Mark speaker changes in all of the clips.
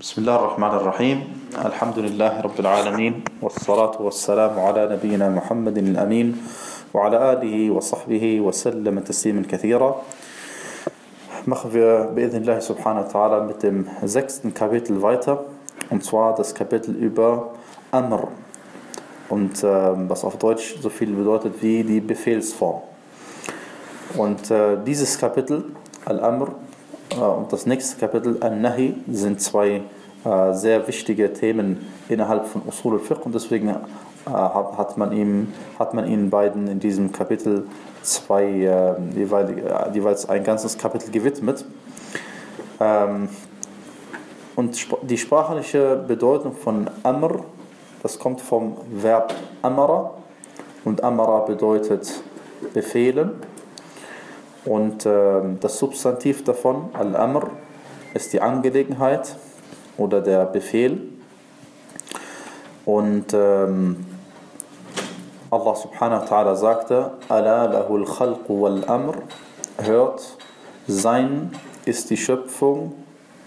Speaker 1: بسم الله الرحمن الرحيم الحمد لله رب العالمين والصلاة والسلام على نبينا محمد الأمين وعلى آله وصحبه وسلم تسليما كثيرا machen wir بإذن الله سبحانه وتعالى mit dem sechsten Kapitel weiter und zwar das Kapitel über Amr und äh, was auf Deutsch so viel bedeutet wie die Befehlsform und äh, dieses Kapitel Al-Amr äh, und das nächste Kapitel Al-Nahi sind zwei äh, sehr wichtige Themen innerhalb von Usul al-Fiqh. Und deswegen äh, hat, man ihm, hat man ihnen beiden in diesem Kapitel zwei, äh, jeweils, jeweils ein ganzes Kapitel gewidmet. Ähm, und die sprachliche Bedeutung von Amr, das kommt vom Verb Amara. Und Amara bedeutet befehlen und äh, das Substantiv davon, Al-Amr, ist die Angelegenheit oder der Befehl. Und ähm, Allah subhanahu wa ta'ala sagte, Ala lahul khalq wal amr, hört, sein ist die Schöpfung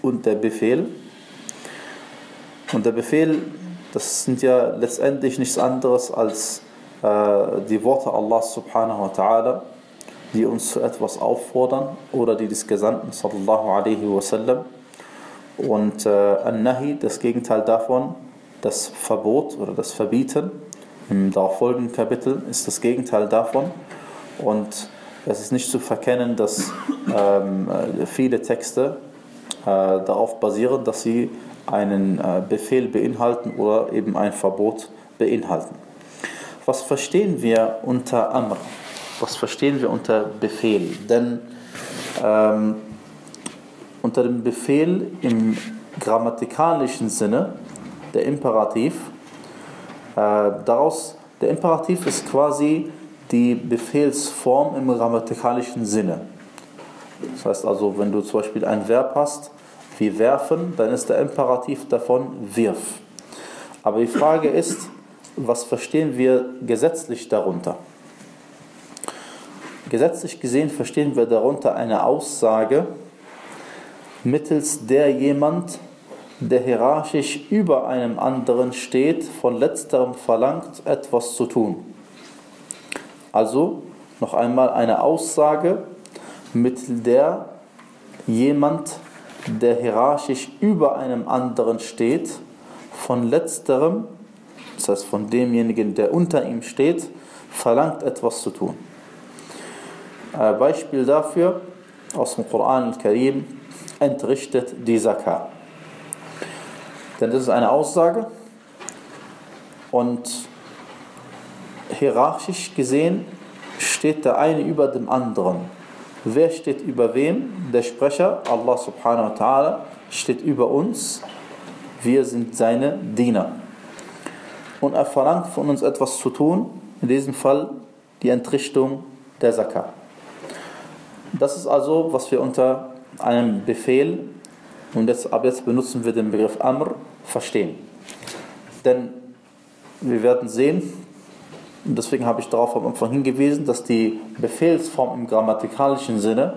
Speaker 1: und der Befehl. Und der Befehl, das sind ja letztendlich nichts anderes als äh, die Worte Allah subhanahu wa ta'ala, die uns zu etwas auffordern oder die des Gesandten sallallahu alaihi wasallam. Und äh, An-Nahi, das Gegenteil davon, das Verbot oder das Verbieten. Im darauffolgenden Kapitel ist das Gegenteil davon. Und es ist nicht zu verkennen, dass ähm, viele Texte äh, darauf basieren, dass sie einen äh, Befehl beinhalten oder eben ein Verbot beinhalten. Was verstehen wir unter Amr? Was verstehen wir unter Befehl? Denn ähm, unter dem Befehl im grammatikalischen Sinne, der Imperativ, äh, daraus, der Imperativ ist quasi die Befehlsform im grammatikalischen Sinne. Das heißt also, wenn du zum Beispiel ein Verb hast, wie werfen, dann ist der Imperativ davon wirf. Aber die Frage ist, was verstehen wir gesetzlich darunter? Gesetzlich gesehen verstehen wir darunter eine Aussage, mittels der jemand, der hierarchisch über einem anderen steht, von letzterem verlangt, etwas zu tun. Also noch einmal eine Aussage, mittels der jemand, der hierarchisch über einem anderen steht, von letzterem, das heißt von demjenigen, der unter ihm steht, verlangt etwas zu tun. Ein Beispiel dafür aus dem Koran al-Karim entrichtet die Zakat. Denn das ist eine Aussage und hierarchisch gesehen steht der eine über dem anderen. Wer steht über wem? Der Sprecher, Allah subhanahu wa ta'ala, steht über uns. Wir sind seine Diener. Und er verlangt von uns etwas zu tun, in diesem Fall die Entrichtung der Zakat. Das ist also, was wir unter einem Befehl, und jetzt, ab jetzt benutzen wir den Begriff Amr, verstehen. Denn wir werden sehen, und deswegen habe ich darauf am Anfang hingewiesen, dass die Befehlsform im grammatikalischen Sinne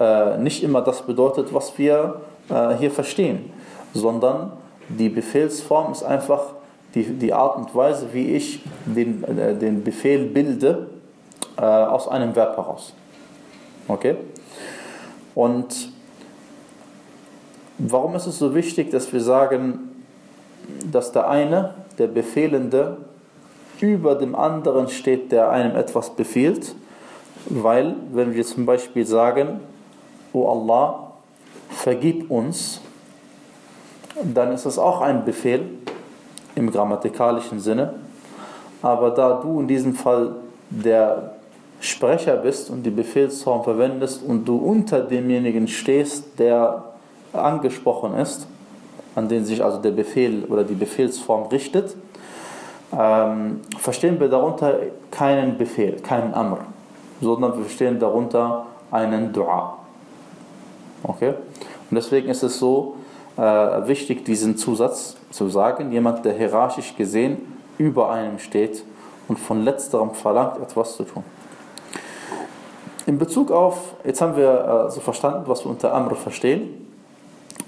Speaker 1: äh, nicht immer das bedeutet, was wir äh, hier verstehen, sondern die Befehlsform ist einfach die, die Art und Weise, wie ich den, äh, den Befehl bilde äh, aus einem Verb heraus. Okay? Und warum ist es so wichtig, dass wir sagen, dass der eine, der Befehlende, über dem anderen steht, der einem etwas befiehlt? Weil, wenn wir zum Beispiel sagen, O Allah, vergib uns, dann ist es auch ein Befehl im grammatikalischen Sinne. Aber da du in diesem Fall der Sprecher bist und die Befehlsform verwendest und du unter demjenigen stehst, der angesprochen ist, an den sich also der Befehl oder die Befehlsform richtet, ähm, verstehen wir darunter keinen Befehl, keinen Amr, sondern wir verstehen darunter einen Dua. Okay? Und deswegen ist es so äh, wichtig, diesen Zusatz zu sagen, jemand, der hierarchisch gesehen über einem steht und von letzterem verlangt, etwas zu tun. In Bezug auf, jetzt haben wir also verstanden, was wir unter Amr verstehen.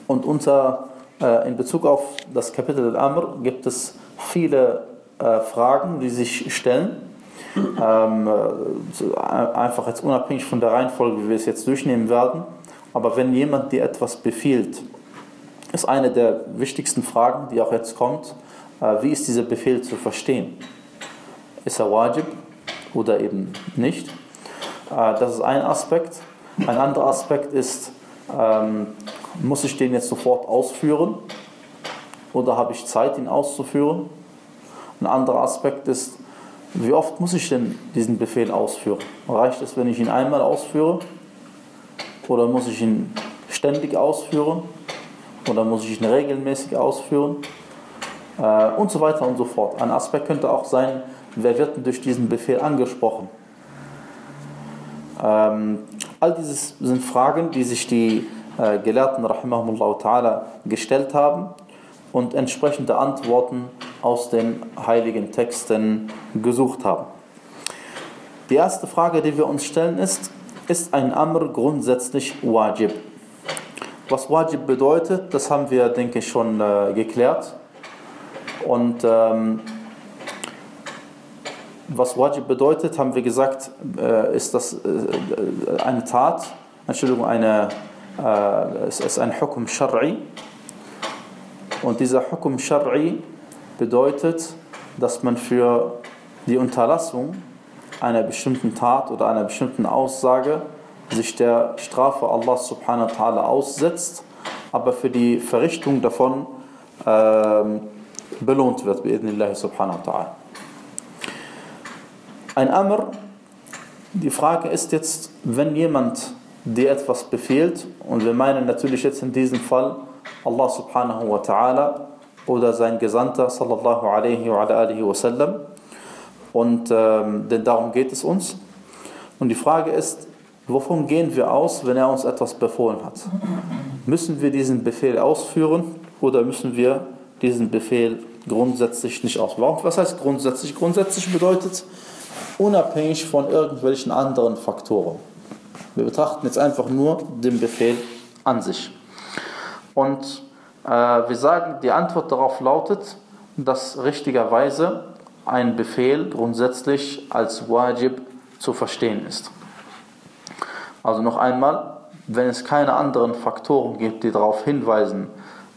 Speaker 1: Und unter äh, in Bezug auf das Kapitel Al-Amr gibt es viele äh, Fragen, die sich stellen. Ähm, äh, einfach jetzt unabhängig von der Reihenfolge, wie wir es jetzt durchnehmen werden. Aber wenn jemand dir etwas befiehlt, ist eine der wichtigsten Fragen, die auch jetzt kommt, äh, wie ist dieser Befehl zu verstehen? Ist er wajib oder eben nicht? Äh, das ist ein Aspekt. Ein anderer Aspekt ist, ähm, muss ich den jetzt sofort ausführen oder habe ich Zeit, ihn auszuführen? Ein anderer Aspekt ist, wie oft muss ich denn diesen Befehl ausführen? Reicht es, wenn ich ihn einmal ausführe? Oder muss ich ihn ständig ausführen? Oder muss ich ihn regelmäßig ausführen? Äh, und so weiter und so fort. Ein Aspekt könnte auch sein, wer wird denn durch diesen Befehl angesprochen? Ähm, all dieses sind Fragen, die sich die äh, Gelehrten ta'ala gestellt haben und entsprechende Antworten aus den heiligen Texten gesucht haben. Die erste Frage, die wir uns stellen, ist, ist ein Amr grundsätzlich wajib? Was wajib bedeutet, das haben wir, denke ich, schon äh, geklärt. Und ähm, was wajib bedeutet, haben wir gesagt, äh, ist das äh, eine Tat, Entschuldigung, eine, äh, es ist ein Hukum Shar'i. Und dieser Hukum Shar'i bedeutet, dass man für die Unterlassung einer bestimmten Tat oder einer bestimmten Aussage sich der Strafe Allah subhanahu wa ta'ala aussetzt, aber für die Verrichtung davon äh, belohnt wird, bi'idnillahi subhanahu wa ta'ala. Ein Amr, die Frage ist jetzt, wenn jemand dir etwas befehlt, und wir meinen natürlich jetzt in diesem Fall Allah subhanahu wa ta'ala oder sein Gesandter sallallahu alaihi wa alihi wa sallam, und ähm, denn darum geht es uns. Und die Frage ist, wovon gehen wir aus, wenn er uns etwas befohlen hat? Müssen wir diesen Befehl ausführen oder müssen wir diesen Befehl grundsätzlich nicht ausführen? Was heißt grundsätzlich? Grundsätzlich bedeutet, unabhängig von irgendwelchen anderen Faktoren. Wir betrachten jetzt einfach nur den Befehl an sich. Und äh, wir sagen, die Antwort darauf lautet, dass richtigerweise ein Befehl grundsätzlich als Wajib zu verstehen ist. Also noch einmal, wenn es keine anderen Faktoren gibt, die darauf hinweisen,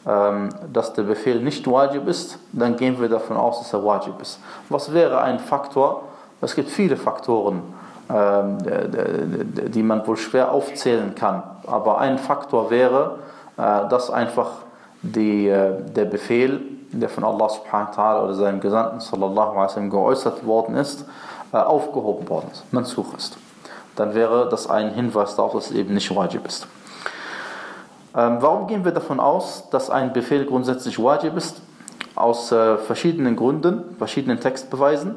Speaker 1: ähm, dass der Befehl nicht Wajib ist, dann gehen wir davon aus, dass er Wajib ist. Was wäre ein Faktor? Es gibt viele Faktoren, ähm, die man wohl schwer aufzählen kann. Aber ein Faktor wäre, äh, dass einfach die, äh, der Befehl der von Allah subhanahu wa ta'ala oder seinem Gesandten sallallahu alaihi wasallam geäußert worden ist, äh, aufgehoben worden ist, mansuch ist. Dann wäre das ein Hinweis darauf, dass es eben nicht wajib ist. Ähm, warum gehen wir davon aus, dass ein Befehl grundsätzlich wajib ist? Aus verschiedenen Gründen, verschiedenen Textbeweisen.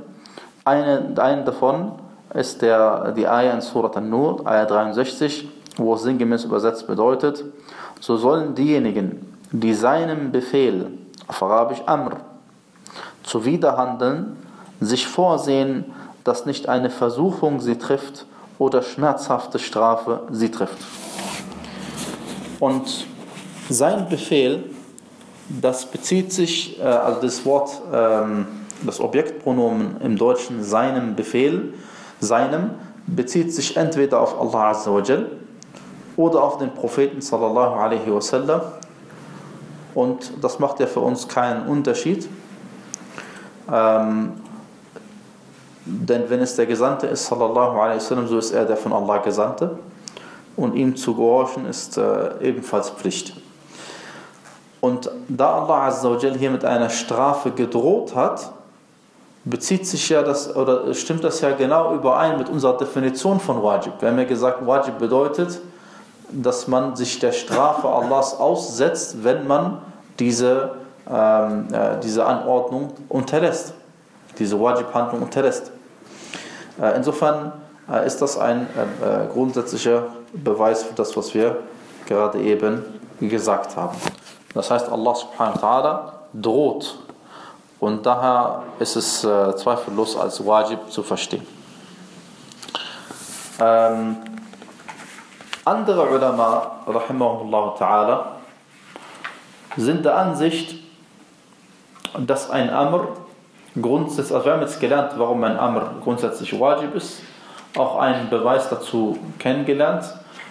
Speaker 1: Eine, eine davon ist der, die Ayah in Surat An-Nur, Ayah 63, wo es sinngemäß übersetzt bedeutet, so sollen diejenigen, die seinem Befehl auf Arabisch Amr, zuwiderhandeln, sich vorsehen, dass nicht eine Versuchung sie trifft oder schmerzhafte Strafe sie trifft. Und sein Befehl, das bezieht sich, äh, also das Wort, ähm, das Objektpronomen im Deutschen seinem Befehl, seinem, bezieht sich entweder auf Allah Azza wa Jal oder auf den Propheten sallallahu alaihi wasallam und das macht ja für uns keinen Unterschied. Ähm, denn wenn es der Gesandte ist, sallallahu alaihi wasallam, so ist er der von Allah Gesandte. Und ihm zu gehorchen ist äh, ebenfalls Pflicht. Und da Allah Azza wa hier mit einer Strafe gedroht hat, bezieht sich ja das, oder stimmt das ja genau überein mit unserer Definition von Wajib. Wir haben ja gesagt, Wajib bedeutet, dass man sich der Strafe Allahs aussetzt, wenn man diese, ähm, äh, diese Anordnung unterlässt, diese Wajib-Handlung unterlässt. Äh, insofern äh, ist das ein äh, äh, grundsätzlicher Beweis für das, was wir gerade eben gesagt haben. Das heißt, Allah subhanahu wa ta'ala droht und daher ist es äh, zweifellos als Wajib zu verstehen. Ähm, andere Ulama, rahimahullah ta'ala, sind der Ansicht, dass ein Amr grundsätzlich, also wir haben jetzt gelernt, warum ein Amr grundsätzlich wajib ist, auch einen Beweis dazu kennengelernt.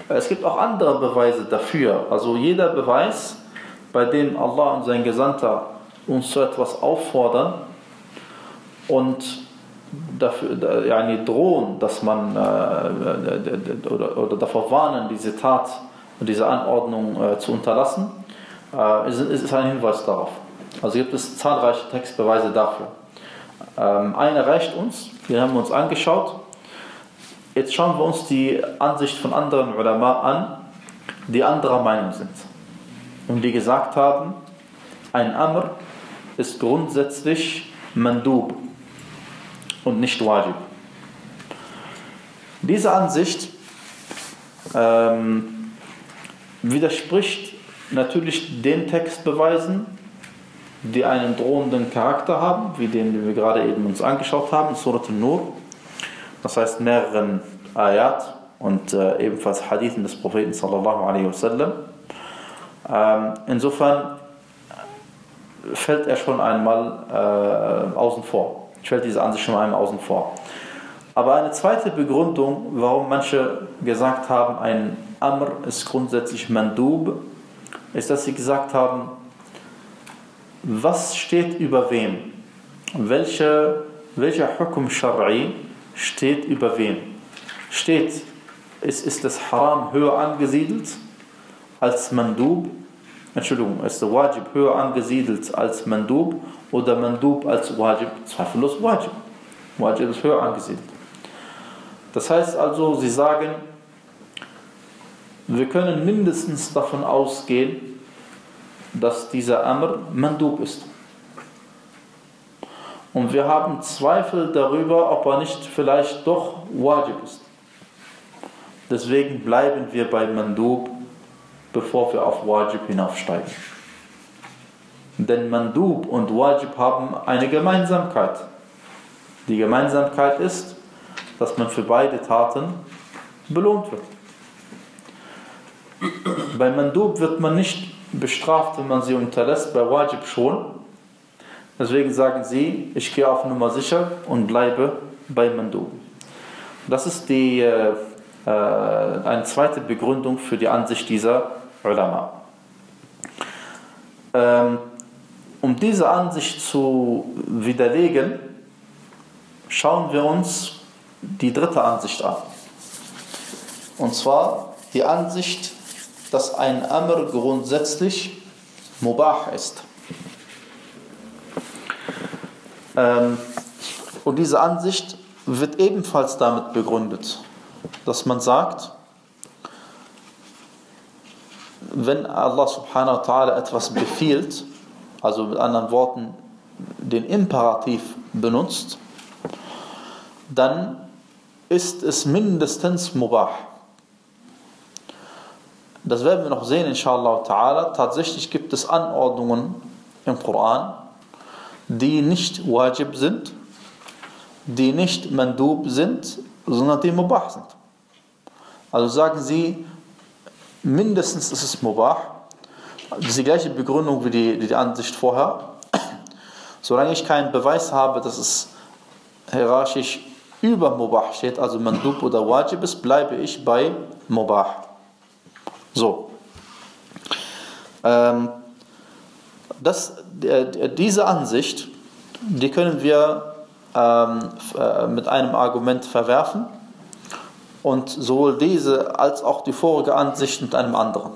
Speaker 1: Es gibt auch andere Beweise dafür. Also jeder Beweis, bei dem Allah und sein Gesandter uns zu etwas auffordern und dafür yani drohen, dass man äh, oder, oder davor warnen, diese Tat und diese Anordnung äh, zu unterlassen, äh, ist, ist ein Hinweis darauf. Also gibt es zahlreiche Textbeweise dafür. Ähm, eine reicht uns, die haben wir uns angeschaut. Jetzt schauen wir uns die Ansicht von anderen Ulama an, die anderer Meinung sind. Und die gesagt haben, ein Amr ist grundsätzlich Mandub und nicht Wajib. Diese Ansicht ähm, widerspricht natürlich den Textbeweisen, die einen drohenden Charakter haben, wie den, den wir gerade eben uns angeschaut haben, Surat al-Nur. Das heißt mehreren Ayat und äh, ebenfalls Hadithen des Propheten sallallahu alaihi wasallam. Ähm, insofern fällt er schon einmal äh, außen vor. Stellt diese Ansicht schon einmal außen vor. Aber eine zweite Begründung, warum manche gesagt haben, ein Amr ist grundsätzlich Mandub, ist, dass sie gesagt haben, was steht über wem? Welche, welcher Hukum Shari steht über wem? Steht, ist, ist das Haram höher angesiedelt als Mandub? Entschuldigung, ist der Wajib höher angesiedelt als Mandub oder Mandub als Wajib? Zweifellos Wajib. Wajib ist höher angesiedelt. Das heißt also, sie sagen, wir können mindestens davon ausgehen, dass dieser Amr Mandub ist. Und wir haben Zweifel darüber, ob er nicht vielleicht doch Wajib ist. Deswegen bleiben wir bei Mandub, bevor wir auf Wajib hinaufsteigen. Denn Mandub und Wajib haben eine Gemeinsamkeit. Die Gemeinsamkeit ist, dass man für beide Taten belohnt wird. Bei Mandub wird man nicht bestraft, wenn man sie unterlässt, bei Wajib schon. Deswegen sagen sie, ich gehe auf Nummer sicher und bleibe bei Mandu. Das ist die, äh, äh, eine zweite Begründung für die Ansicht dieser Ulama. Ähm, um diese Ansicht zu widerlegen, schauen wir uns die dritte Ansicht an. Und zwar die Ansicht dass ein Amr grundsätzlich mubah ist. Ähm, und diese Ansicht wird ebenfalls damit begründet, dass man sagt, wenn Allah subhanahu wa ta'ala etwas befiehlt, also mit anderen Worten den Imperativ benutzt, dann ist es mindestens mubah. Das werden wir noch sehen, inshallah ta'ala. Tatsächlich gibt es Anordnungen im Koran, die nicht wajib sind, die nicht mandub sind, sondern die mubah sind. Also sagen sie, mindestens ist es mubah. Das ist die gleiche Begründung wie die, die Ansicht vorher. Solange ich keinen Beweis habe, dass es hierarchisch über mubah steht, also mandub oder wajib ist, bleibe ich bei mubah. So. Ähm, das, äh, diese Ansicht, die können wir ähm, äh, mit einem Argument verwerfen und sowohl diese als auch die vorige Ansicht mit einem anderen.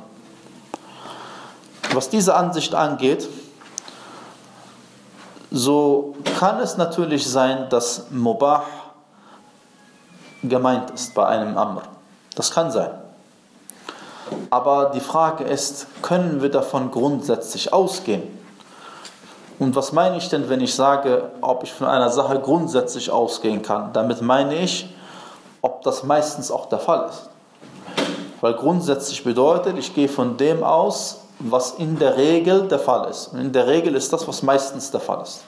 Speaker 1: Was diese Ansicht angeht, so kann es natürlich sein, dass Mubah gemeint ist bei einem Amr. Das kann sein. Aber die Frage ist, können wir davon grundsätzlich ausgehen? Und was meine ich denn, wenn ich sage, ob ich von einer Sache grundsätzlich ausgehen kann? Damit meine ich, ob das meistens auch der Fall ist. Weil grundsätzlich bedeutet, ich gehe von dem aus, was in der Regel der Fall ist. Und in der Regel ist das, was meistens der Fall ist.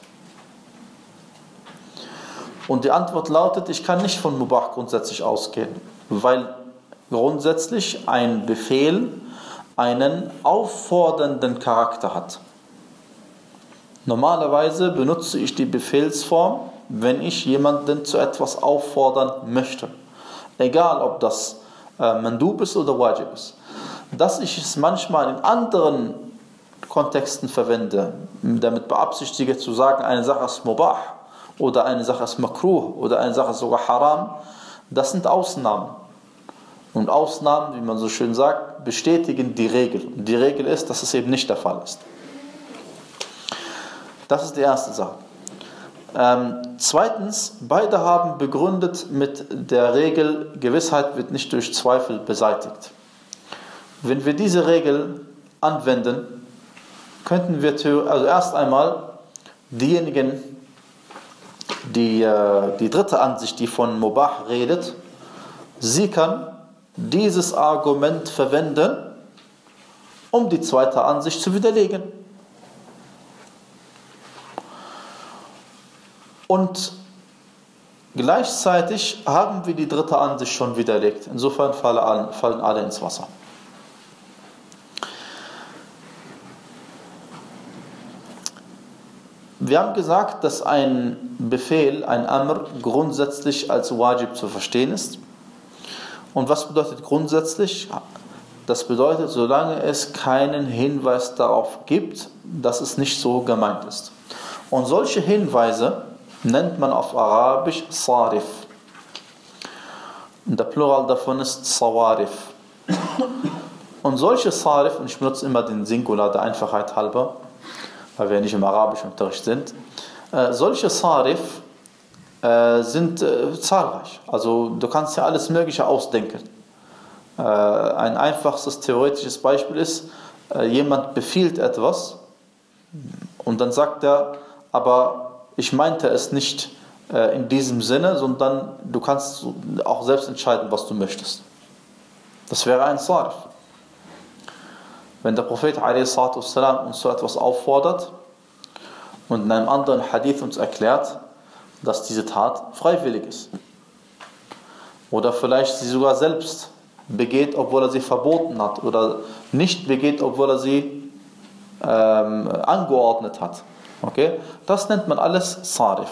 Speaker 1: Und die Antwort lautet, ich kann nicht von Mubach grundsätzlich ausgehen, weil grundsätzlich ein Befehl einen auffordernden Charakter hat. Normalerweise benutze ich die Befehlsform, wenn ich jemanden zu etwas auffordern möchte. Egal, ob das äh, Mandub ist oder Wajib ist. Dass ich es manchmal in anderen Kontexten verwende, damit beabsichtige zu sagen, eine Sache ist Mubah oder eine Sache ist Makruh oder eine Sache ist sogar Haram, das sind Ausnahmen. Und Ausnahmen, wie man so schön sagt, bestätigen die Regel. Und die Regel ist, dass es eben nicht der Fall ist. Das ist die erste Sache. Ähm, zweitens, beide haben begründet mit der Regel, Gewissheit wird nicht durch Zweifel beseitigt. Wenn wir diese Regel anwenden, könnten wir also erst einmal diejenigen, die, äh, die dritte Ansicht, die von Mubah redet, sie kann dieses Argument verwenden, um die zweite Ansicht zu widerlegen. Und gleichzeitig haben wir die dritte Ansicht schon widerlegt. Insofern fallen alle ins Wasser. Wir haben gesagt, dass ein Befehl, ein Amr, grundsätzlich als Wajib zu verstehen ist. Und was bedeutet grundsätzlich? Das bedeutet, solange es keinen Hinweis darauf gibt, dass es nicht so gemeint ist. Und solche Hinweise nennt man auf Arabisch Sarif. Und der Plural davon ist Sawarif. Und solche Sarif, und ich benutze immer den Singular der Einfachheit halber, weil wir nicht im arabischen Unterricht sind, äh, solche Sarif äh, sind äh, zahlreich. Also du kannst ja alles Mögliche ausdenken. Äh, ein einfachstes theoretisches Beispiel ist, äh, jemand befiehlt etwas und dann sagt er, aber ich meinte es nicht äh, in diesem Sinne, sondern du kannst auch selbst entscheiden, was du möchtest. Das wäre ein Sarif. Wenn der Prophet a.s. uns so etwas auffordert und in einem anderen Hadith uns erklärt, dass diese Tat freiwillig ist. Oder vielleicht sie sogar selbst begeht, obwohl er sie verboten hat. Oder nicht begeht, obwohl er sie ähm, angeordnet hat. Okay? Das nennt man alles Sarif.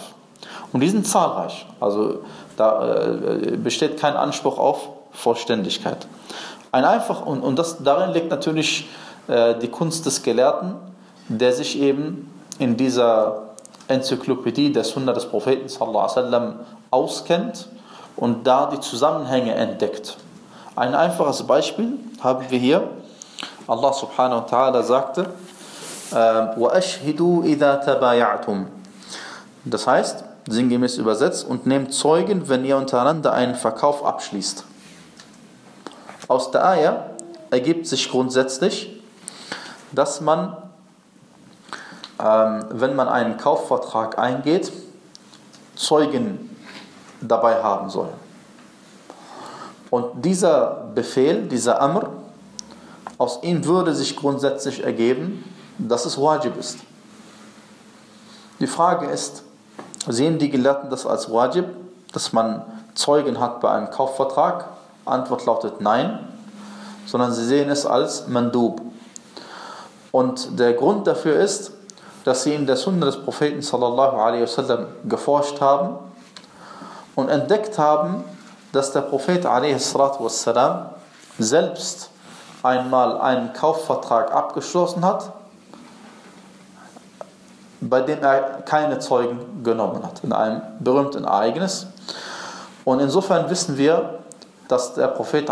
Speaker 1: Und die sind zahlreich. Also da äh, besteht kein Anspruch auf Vollständigkeit. Ein einfach, und, und das, darin liegt natürlich äh, die Kunst des Gelehrten, der sich eben in dieser Enzyklopädie der Sunna des Propheten sallam, auskennt und da die Zusammenhänge entdeckt. Ein einfaches Beispiel haben wir hier. Allah subhanahu wa ta'ala sagte, وَأَشْهِدُوا إِذَا تَبَايَعْتُمْ Das heißt, sinngemäß übersetzt, und nehmt Zeugen, wenn ihr untereinander einen Verkauf abschließt. Aus der Eier ergibt sich grundsätzlich, dass man, ähm, wenn man einen Kaufvertrag eingeht, Zeugen dabei haben soll. Und dieser Befehl, dieser Amr, aus ihm würde sich grundsätzlich ergeben, dass es Wajib ist. Die Frage ist, sehen die Gelehrten das als Wajib, dass man Zeugen hat bei einem Kaufvertrag? Antwort lautet nein, sondern sie sehen es als Mandub. Und der Grund dafür ist, dass sie in der Sunna des Propheten sallallahu alaihi wasallam geforscht haben und entdeckt haben, dass der Prophet alaihi wasallam selbst einmal einen Kaufvertrag abgeschlossen hat bei dem er keine Zeugen genommen hat, in einem berühmten Ereignis. Und insofern wissen wir, dass der Prophet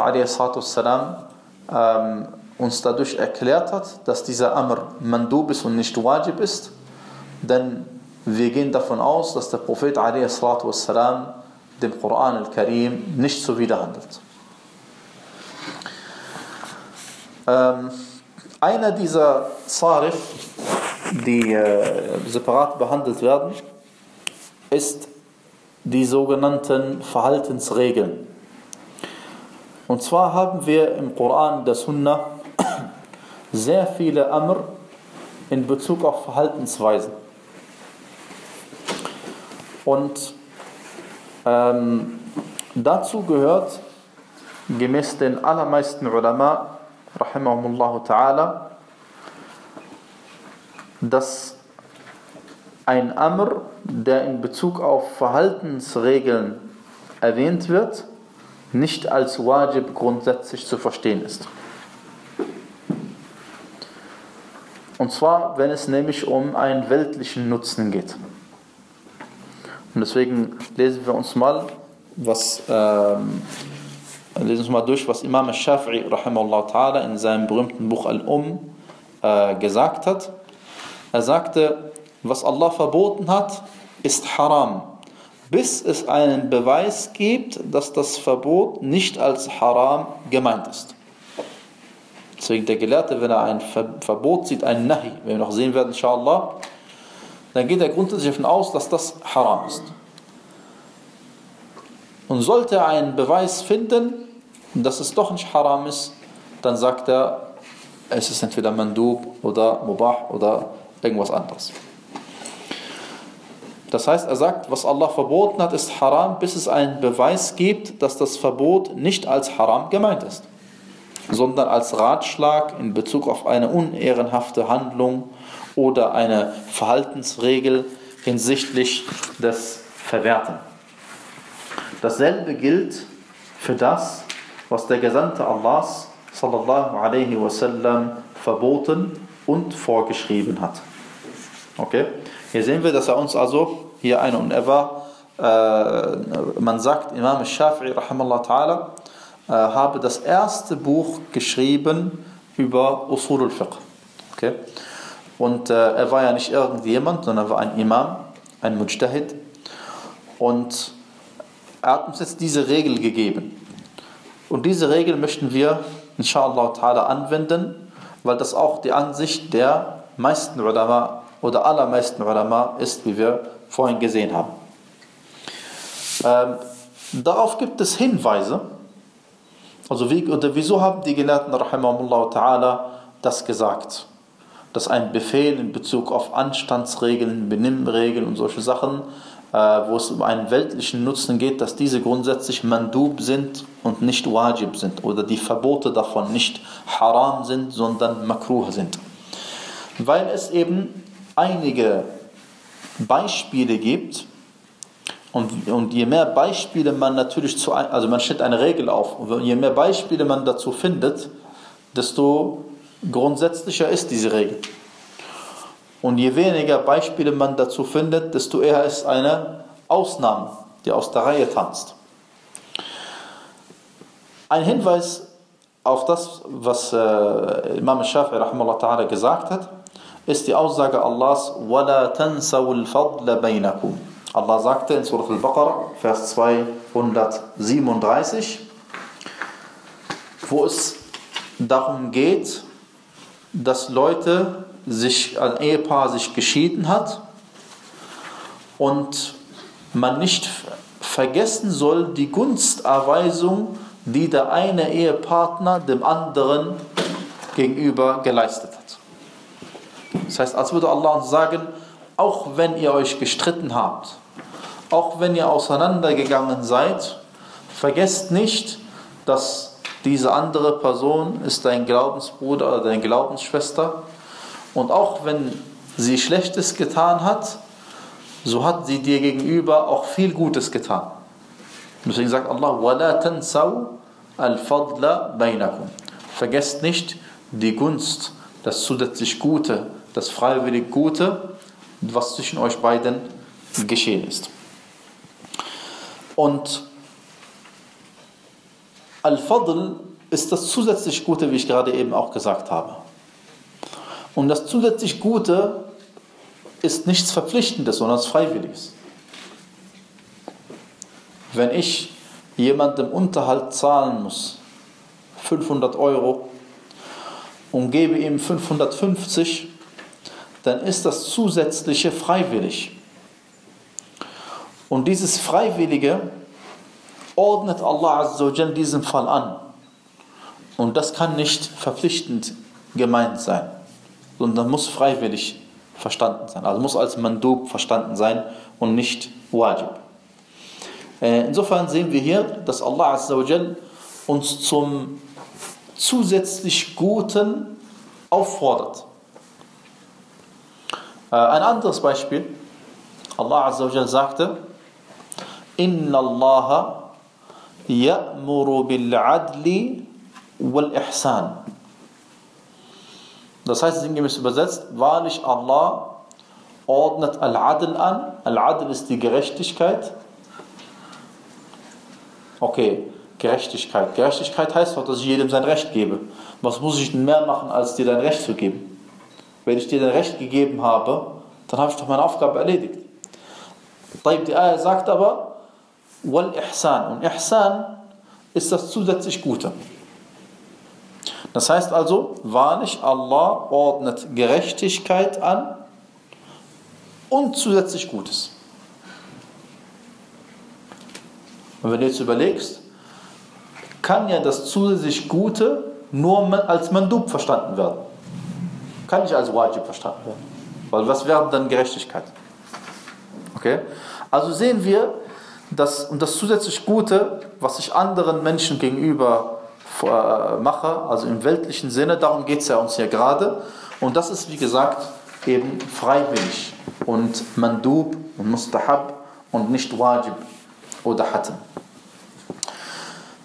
Speaker 1: ähm, uns dadurch erklärt hat, dass dieser Amr Mandub ist und nicht Wajib ist, denn wir gehen davon aus, dass der Prophet salam, dem Koran al-Karim nicht zuwiderhandelt. Ähm, einer dieser Sarif, die äh, separat behandelt werden, ist die sogenannten Verhaltensregeln. Und zwar haben wir im Koran der Sunna sehr viele Amr in Bezug auf Verhaltensweisen. Und ähm, dazu gehört gemäß den allermeisten Ulama rahimahumullah ta'ala, dass ein Amr, der in Bezug auf Verhaltensregeln erwähnt wird, nicht als Wajib grundsätzlich zu verstehen ist. Und zwar, wenn es nämlich um einen weltlichen Nutzen geht. Und deswegen lesen wir uns mal, was, ähm, lesen uns mal durch, was Imam al-Shafi'i in seinem berühmten Buch Al-Um äh, gesagt hat. Er sagte, was Allah verboten hat, ist haram, bis es einen Beweis gibt, dass das Verbot nicht als haram gemeint ist. Deswegen der Gelehrte, wenn er ein Verbot sieht, ein Nahi, wenn wir noch sehen werden, inshallah, dann geht er grundsätzlich davon aus, dass das haram ist. Und sollte er einen Beweis finden, dass es doch nicht haram ist, dann sagt er, es ist entweder Mandub oder Mubah oder irgendwas anderes. Das heißt, er sagt, was Allah verboten hat, ist haram, bis es einen Beweis gibt, dass das Verbot nicht als haram gemeint ist, sondern als Ratschlag in Bezug auf eine unehrenhafte Handlung oder eine Verhaltensregel hinsichtlich des Verwerten. Dasselbe gilt für das, was der Gesandte Allahs sallallahu alaihi wasallam verboten und vorgeschrieben hat. Okay? Hier sehen wir, dass er uns also hier ein und er war, äh, man sagt, Imam Shafi'i ta'ala, äh, habe das erste Buch geschrieben über Usul al-Fiqh. Okay? Und äh, er war ja nicht irgendjemand, sondern er war ein Imam, ein Mujtahid. Und er hat uns jetzt diese Regel gegeben. Und diese Regel möchten wir, inshallah ta'ala, anwenden, weil das auch die Ansicht der meisten Ulama oder allermeisten Ulama ist, wie wir vorhin gesehen haben. Ähm, darauf gibt es Hinweise. Also wie, oder wieso haben die Gelehrten ta'ala das gesagt? Dass ein Befehl in Bezug auf Anstandsregeln, Benimmregeln und solche Sachen, äh, wo es um einen weltlichen Nutzen geht, dass diese grundsätzlich Mandub sind und nicht Wajib sind oder die Verbote davon nicht Haram sind, sondern Makruh sind. Weil es eben einige Beispiele gibt, und, und je mehr Beispiele man natürlich zu, also man stellt eine Regel auf, und je mehr Beispiele man dazu findet, desto grundsätzlicher ist diese Regel. Und je weniger Beispiele man dazu findet, desto eher ist eine Ausnahme, die aus der Reihe tanzt. Ein Hinweis auf das, was äh, Imam Shafi'i gesagt hat, ist die Aussage Allahs وَلَا تَنْسَوُ الْفَضْلَ بَيْنَكُمْ Allah sagte in Surah Al-Baqarah, Vers 237, wo es darum geht, dass Leute sich, ein Ehepaar sich geschieden hat und man nicht vergessen soll die Gunsterweisung, die der eine Ehepartner dem anderen gegenüber geleistet hat. Das heißt, als würde Allah uns sagen, auch wenn ihr euch gestritten habt, auch wenn ihr auseinandergegangen seid, vergesst nicht, dass diese andere Person ist dein Glaubensbruder oder deine Glaubensschwester und auch wenn sie Schlechtes getan hat, so hat sie dir gegenüber auch viel Gutes getan. Deswegen sagt Allah, وَلَا تَنْسَوْا الْفَضْلَ بَيْنَكُمْ Vergesst nicht die Gunst, das zusätzlich Gute, das freiwillig Gute, was zwischen euch beiden geschehen ist. Und Al-Fadl ist das zusätzlich Gute, wie ich gerade eben auch gesagt habe. Und das zusätzlich Gute ist nichts Verpflichtendes, sondern es Freiwilliges. Wenn ich jemandem Unterhalt zahlen muss, 500 Euro, und gebe ihm 550, dann ist das zusätzliche freiwillig. Und dieses Freiwillige ordnet Allah Azza in diesem Fall an. Und das kann nicht verpflichtend gemeint sein, sondern muss freiwillig verstanden sein. Also muss als Mandub verstanden sein und nicht Wajib. Äh, insofern sehen wir hier, dass Allah uns zum zusätzlich Guten auffordert. Äh, ein anderes Beispiel. Allah Azza wa sagte, Inna Allah ya'muru bil adli wal ihsan. Das heißt sinngemäß übersetzt, wahrlich Allah ordnet Al-Adl an. Al-Adl ist die Gerechtigkeit. Okay, Gerechtigkeit. Gerechtigkeit heißt doch, dass ich jedem sein Recht gebe. Was muss ich denn mehr machen, als dir dein Recht zu geben? Wenn ich dir dein Recht gegeben habe, dann habe ich doch meine Aufgabe erledigt. Die Ayah sagt aber, Wal Ihsan. Und Ihsan ist das zusätzlich Gute. Das heißt also, wahrlich, Allah ordnet Gerechtigkeit an und zusätzlich Gutes. Und wenn du jetzt überlegst, kann ja das zusätzlich Gute nur als Mandub verstanden werden. Kann nicht als Wajib verstanden werden. Weil was wäre dann Gerechtigkeit? Okay? Also sehen wir, dass, und das zusätzlich Gute, was ich anderen Menschen gegenüber äh, mache, also im weltlichen Sinne, darum geht es ja uns hier gerade. Und das ist, wie gesagt, eben freiwillig und Mandub und Mustahab und nicht Wajib oder Hatten.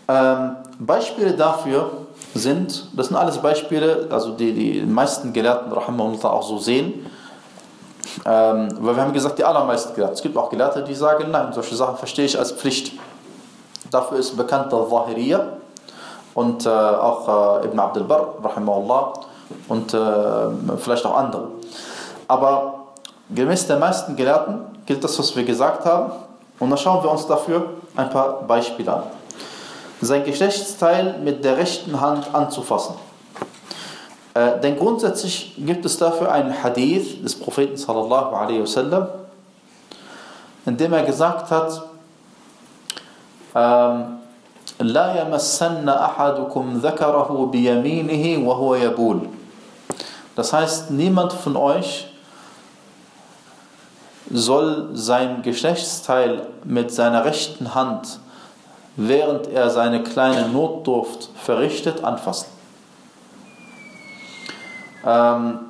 Speaker 1: Ähm, Beispiele dafür sind, das sind alles Beispiele, also die die meisten Gelehrten auch so sehen, ähm, weil wir haben gesagt, die allermeisten Gelehrten. Es gibt auch Gelehrte, die sagen, nein, solche Sachen verstehe ich als Pflicht. Dafür ist bekannt der Zahiriya und äh, auch äh, Ibn Abdul Barr, rahimahullah, und äh, vielleicht auch andere. Aber gemäß der meisten Gelehrten gilt das, was wir gesagt haben. Und dann schauen wir uns dafür ein paar Beispiele an Sein Geschlechtsteil mit der rechten Hand anzufassen. Äh, denn grundsätzlich gibt es dafür einen Hadith des Propheten sallallahu alaihi wasallam, in dem er gesagt hat, لا يمسن أحدكم ذكره بيمينه وهو يبول. Das heißt, niemand von euch soll sein Geschlechtsteil mit seiner rechten Hand, während er seine kleine Notdurft verrichtet, anfassen. Ähm,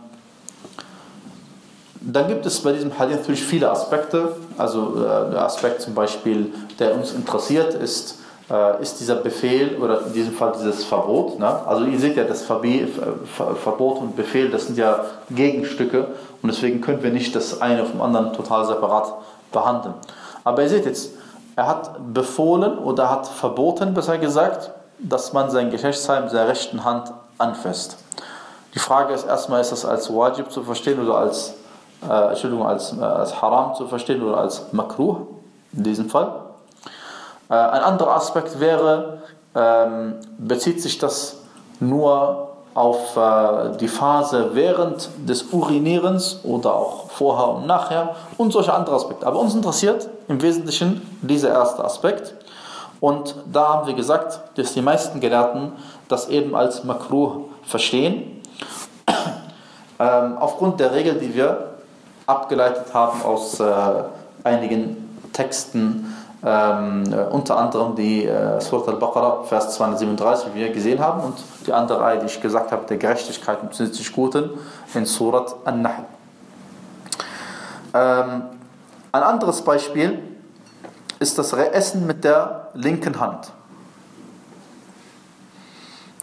Speaker 1: dann gibt es bei diesem Hadith natürlich viele Aspekte. Also äh, der Aspekt zum Beispiel, der uns interessiert, ist, äh, ist dieser Befehl oder in diesem Fall dieses Verbot. Ne? Also ihr seht ja, das Verbot und Befehl, das sind ja Gegenstücke und deswegen können wir nicht das eine vom anderen total separat behandeln. Aber ihr seht jetzt, er hat befohlen oder hat verboten, besser gesagt, dass man sein Geschlechtsteil mit der rechten Hand anfasst. Die Frage ist erstmal, ist das als Wajib zu verstehen oder als, äh, Entschuldigung, als, äh, als Haram zu verstehen oder als Makruh in diesem Fall? Äh, ein anderer Aspekt wäre, ähm, bezieht sich das nur auf äh, die Phase während des Urinierens oder auch vorher und nachher und solche andere Aspekte. Aber uns interessiert im Wesentlichen dieser erste Aspekt. Und da haben wir gesagt, dass die meisten Gelehrten das eben als Makruh verstehen. Ähm, aufgrund der Regel, die wir abgeleitet haben aus äh, einigen Texten ähm, äh, unter anderem die äh, Surat al-Baqarah, Vers 237, wie wir gesehen haben, und die andere Reihe, die ich gesagt habe, der Gerechtigkeit und zusätzlich Guten in Surat al-Nahl. Ähm, ein anderes Beispiel ist das Essen mit der linken Hand.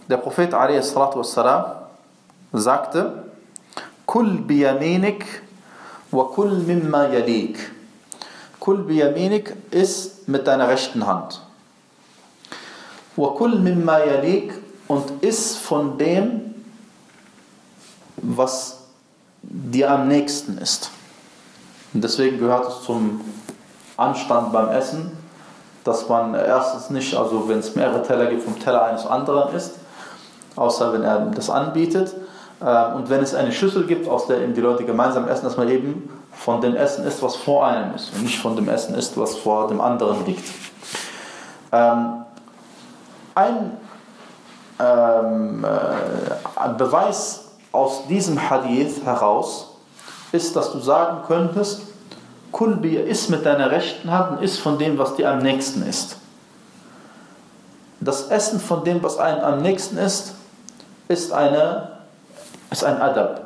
Speaker 1: Der Prophet والسلام, sagte, Kul biyaminik wa kul mimma yalik. Kul biyaminik ist mit deiner rechten Hand. Wa kul mimma yalik und iss von dem, was dir am nächsten ist. Und deswegen gehört es zum Anstand beim Essen, dass man erstens nicht, also wenn es mehrere Teller gibt, vom Teller eines anderen isst, außer wenn er das anbietet. Ähm, und wenn es eine Schüssel gibt, aus der eben die Leute gemeinsam essen, dass man eben von dem Essen isst, was vor einem ist und nicht von dem Essen isst, was vor dem anderen liegt. Ähm, ein ähm, äh, Beweis aus diesem Hadith heraus ist, dass du sagen könntest, Kulbi ist mit deiner rechten Hand und ist von dem, was dir am nächsten ist. Das Essen von dem, was einem am nächsten ist, ist, eine, ist ein Adab.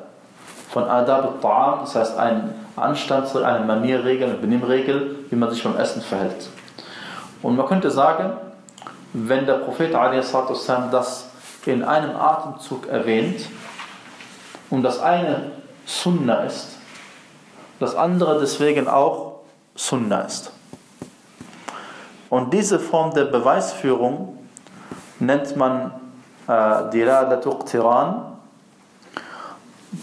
Speaker 1: Von Adab al-Ta'am, das heißt ein Anstandsregel, eine Manierregel, eine Benimmregel, wie man sich beim Essen verhält. Und man könnte sagen, wenn der Prophet das in einem Atemzug erwähnt und das eine Sunna ist, das andere deswegen auch Sunna ist. Und diese Form der Beweisführung nennt man äh, Dilalatu Qtiran.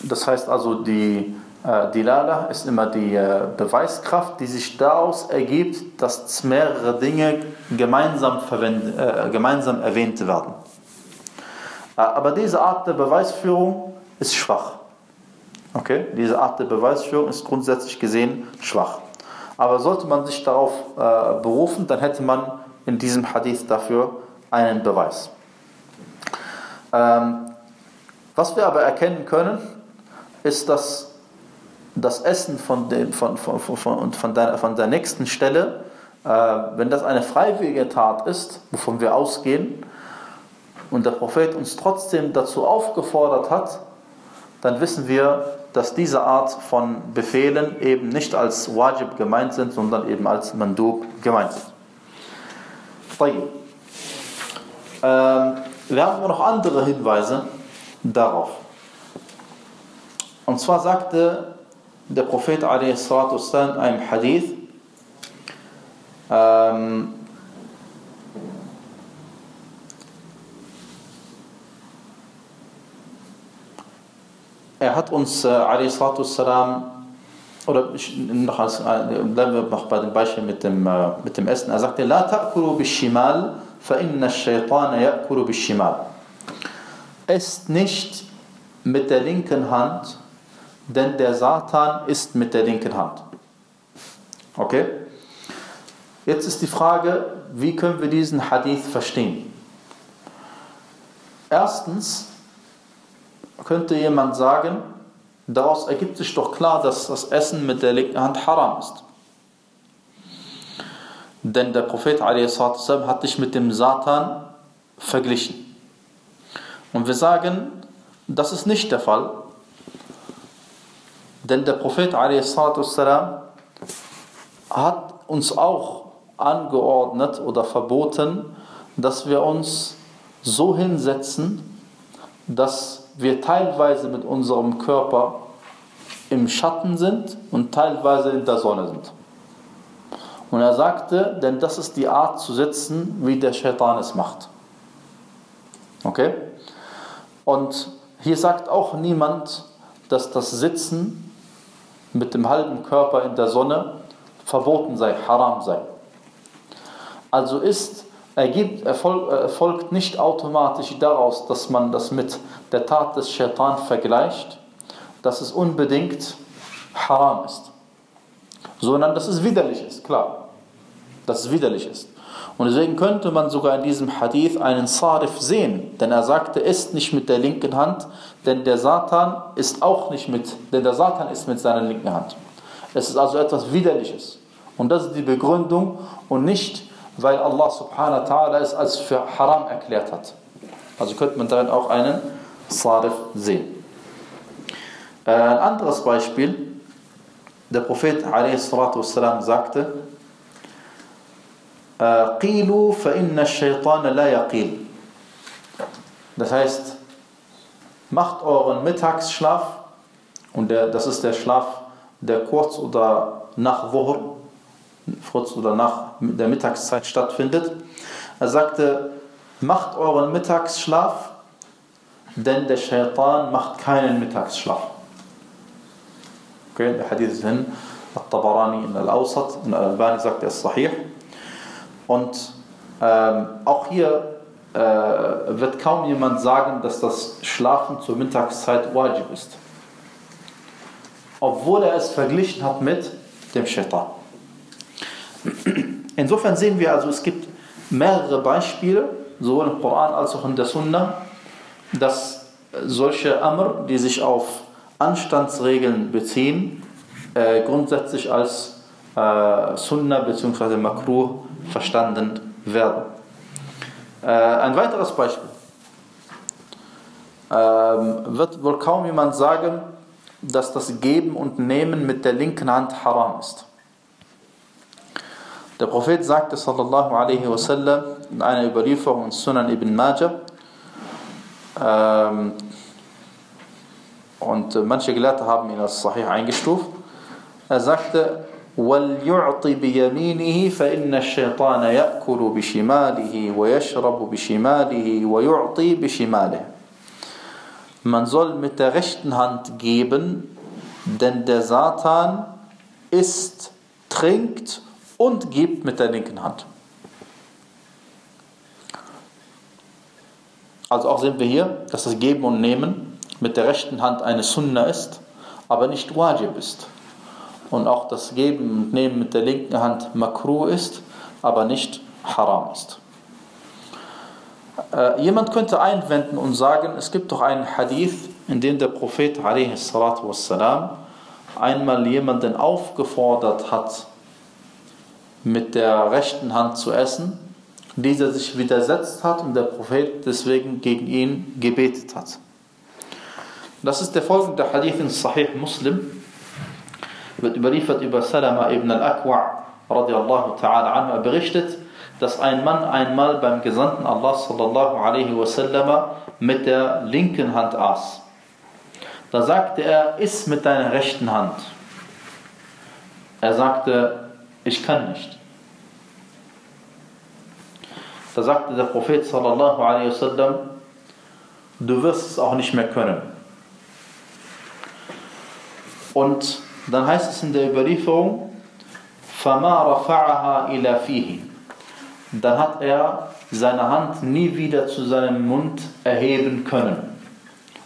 Speaker 1: Das heißt also, die äh, Dilala ist immer die äh, Beweiskraft, die sich daraus ergibt, dass mehrere Dinge gemeinsam, äh, gemeinsam erwähnt werden. Äh, aber diese Art der Beweisführung ist schwach. Okay? Diese Art der Beweisführung ist grundsätzlich gesehen schwach. Aber sollte man sich darauf äh, berufen, dann hätte man in diesem Hadith dafür einen Beweis. Ähm, was wir aber erkennen können, ist, dass das Essen von, dem, von, von, von, von, der, von der nächsten Stelle, äh, wenn das eine freiwillige Tat ist, wovon wir ausgehen, und der Prophet uns trotzdem dazu aufgefordert hat, dann wissen wir, dass diese Art von Befehlen eben nicht als Wajib gemeint sind, sondern eben als Mandub gemeint sind. Ähm, wir haben noch andere Hinweise darauf. Und zwar sagte der Prophet a.s. einem Hadith, ähm, er hat uns äh, a.s. oder noch als, äh, bleiben wir noch bei dem Beispiel mit dem, äh, mit dem Essen. Er sagte, La ta'kulu bishimal, fa inna shaytana ya'kulu bishimal. Esst nicht mit der linken Hand, denn der Satan ist mit der linken Hand. Okay? Jetzt ist die Frage, wie können wir diesen Hadith verstehen? Erstens könnte jemand sagen, daraus ergibt sich doch klar, dass das Essen mit der linken Hand haram ist. Denn der Prophet hat dich mit dem Satan verglichen. Und wir sagen, das ist nicht der Fall, denn der Prophet hat uns auch angeordnet oder verboten, dass wir uns so hinsetzen, dass wir teilweise mit unserem Körper im Schatten sind und teilweise in der Sonne sind. Und er sagte, denn das ist die Art zu sitzen, wie der Shaitan es macht. Okay? Und hier sagt auch niemand, dass das Sitzen mit dem halben Körper in der Sonne verboten sei, haram sei. Also ist, ergibt, erfolgt nicht automatisch daraus, dass man das mit der Tat des Shaitan vergleicht, dass es unbedingt haram ist. Sondern dass es widerlich ist, klar. Dass es widerlich ist. Und deswegen könnte man sogar in diesem Hadith einen Sarif sehen, denn er sagte, isst nicht mit der linken Hand, denn der Satan ist auch nicht mit, denn der Satan ist mit seiner linken Hand. Es ist also etwas Widerliches. Und das ist die Begründung und nicht, weil Allah subhanahu wa ta'ala es als für haram erklärt hat. Also könnte man darin auch einen Sarif sehen. Äh, ein anderes Beispiel, der Prophet والسلام, sagte, قيلوا فإن الشيطان لا يقيل das heißt macht euren Mittagsschlaf, und der, das ist der Schlaf, der kurz oder nach Wohr, kurz oder nach der Mittagszeit stattfindet. Er sagte, macht euren Mittagsschlaf, denn der Shaitan macht keinen Mittagsschlaf. Okay, der Hadith ist hin, Al-Tabarani in Al-Ausat, in Al-Albani sagt er es sahih. Und ähm, auch hier äh, wird kaum jemand sagen, dass das Schlafen zur Mittagszeit wajib ist. Obwohl er es verglichen hat mit dem Shaitan. Insofern sehen wir also, es gibt mehrere Beispiele, sowohl im Koran als auch in der Sunna, dass solche Amr, die sich auf Anstandsregeln beziehen, äh, grundsätzlich als äh, Sunna bzw. Makruh verstanden werden. Äh, ein weiteres Beispiel. ähm, wird wohl kaum jemand sagen, dass das Geben und Nehmen mit der linken Hand haram ist. Der Prophet sagte sallallahu alaihi wasallam in einer Überlieferung in Sunan ibn Majah ähm, und manche Gelehrte haben ihn als Sahih eingestuft. Er sagte, وَلْيُعْطِ بِيَمِينِهِ فَإِنَّ الشَّيْطَانَ يَأْكُلُ بِشِمَالِهِ وَيَشْرَبُ بِشِمَالِهِ وَيُعْطِي بِشِمَالِهِ Man soll mit der rechten Hand geben, denn der Satan isst, trinkt und gibt mit der linken Hand. Also auch sehen wir hier, dass das Geben und Nehmen mit der rechten Hand eine Sunna ist, aber nicht Wajib ist. Und auch das Geben und Nehmen mit der linken Hand makruh ist, aber nicht haram ist. Äh, jemand könnte einwenden und sagen, es gibt doch einen Hadith, in dem der Prophet wassalam, einmal jemanden aufgefordert hat, mit der rechten Hand zu essen, dieser sich widersetzt hat und der Prophet deswegen gegen ihn gebetet hat. Das ist der folgende Hadith in Sahih Muslim, wird überliefert über Salama ibn al-Aqwa radiallahu ta'ala anhu, er berichtet, dass ein Mann einmal beim Gesandten Allah sallallahu alaihi wasallam mit der linken Hand aß. Da sagte er, iss mit deiner rechten Hand. Er sagte, ich kann nicht. Da sagte der Prophet sallallahu alaihi wasallam, du wirst es auch nicht mehr können. Und dann heißt es in der Überlieferung, فَمَا رَفَعَهَا إِلَى فِيهِ Dann hat er seine Hand nie wieder zu seinem Mund erheben können.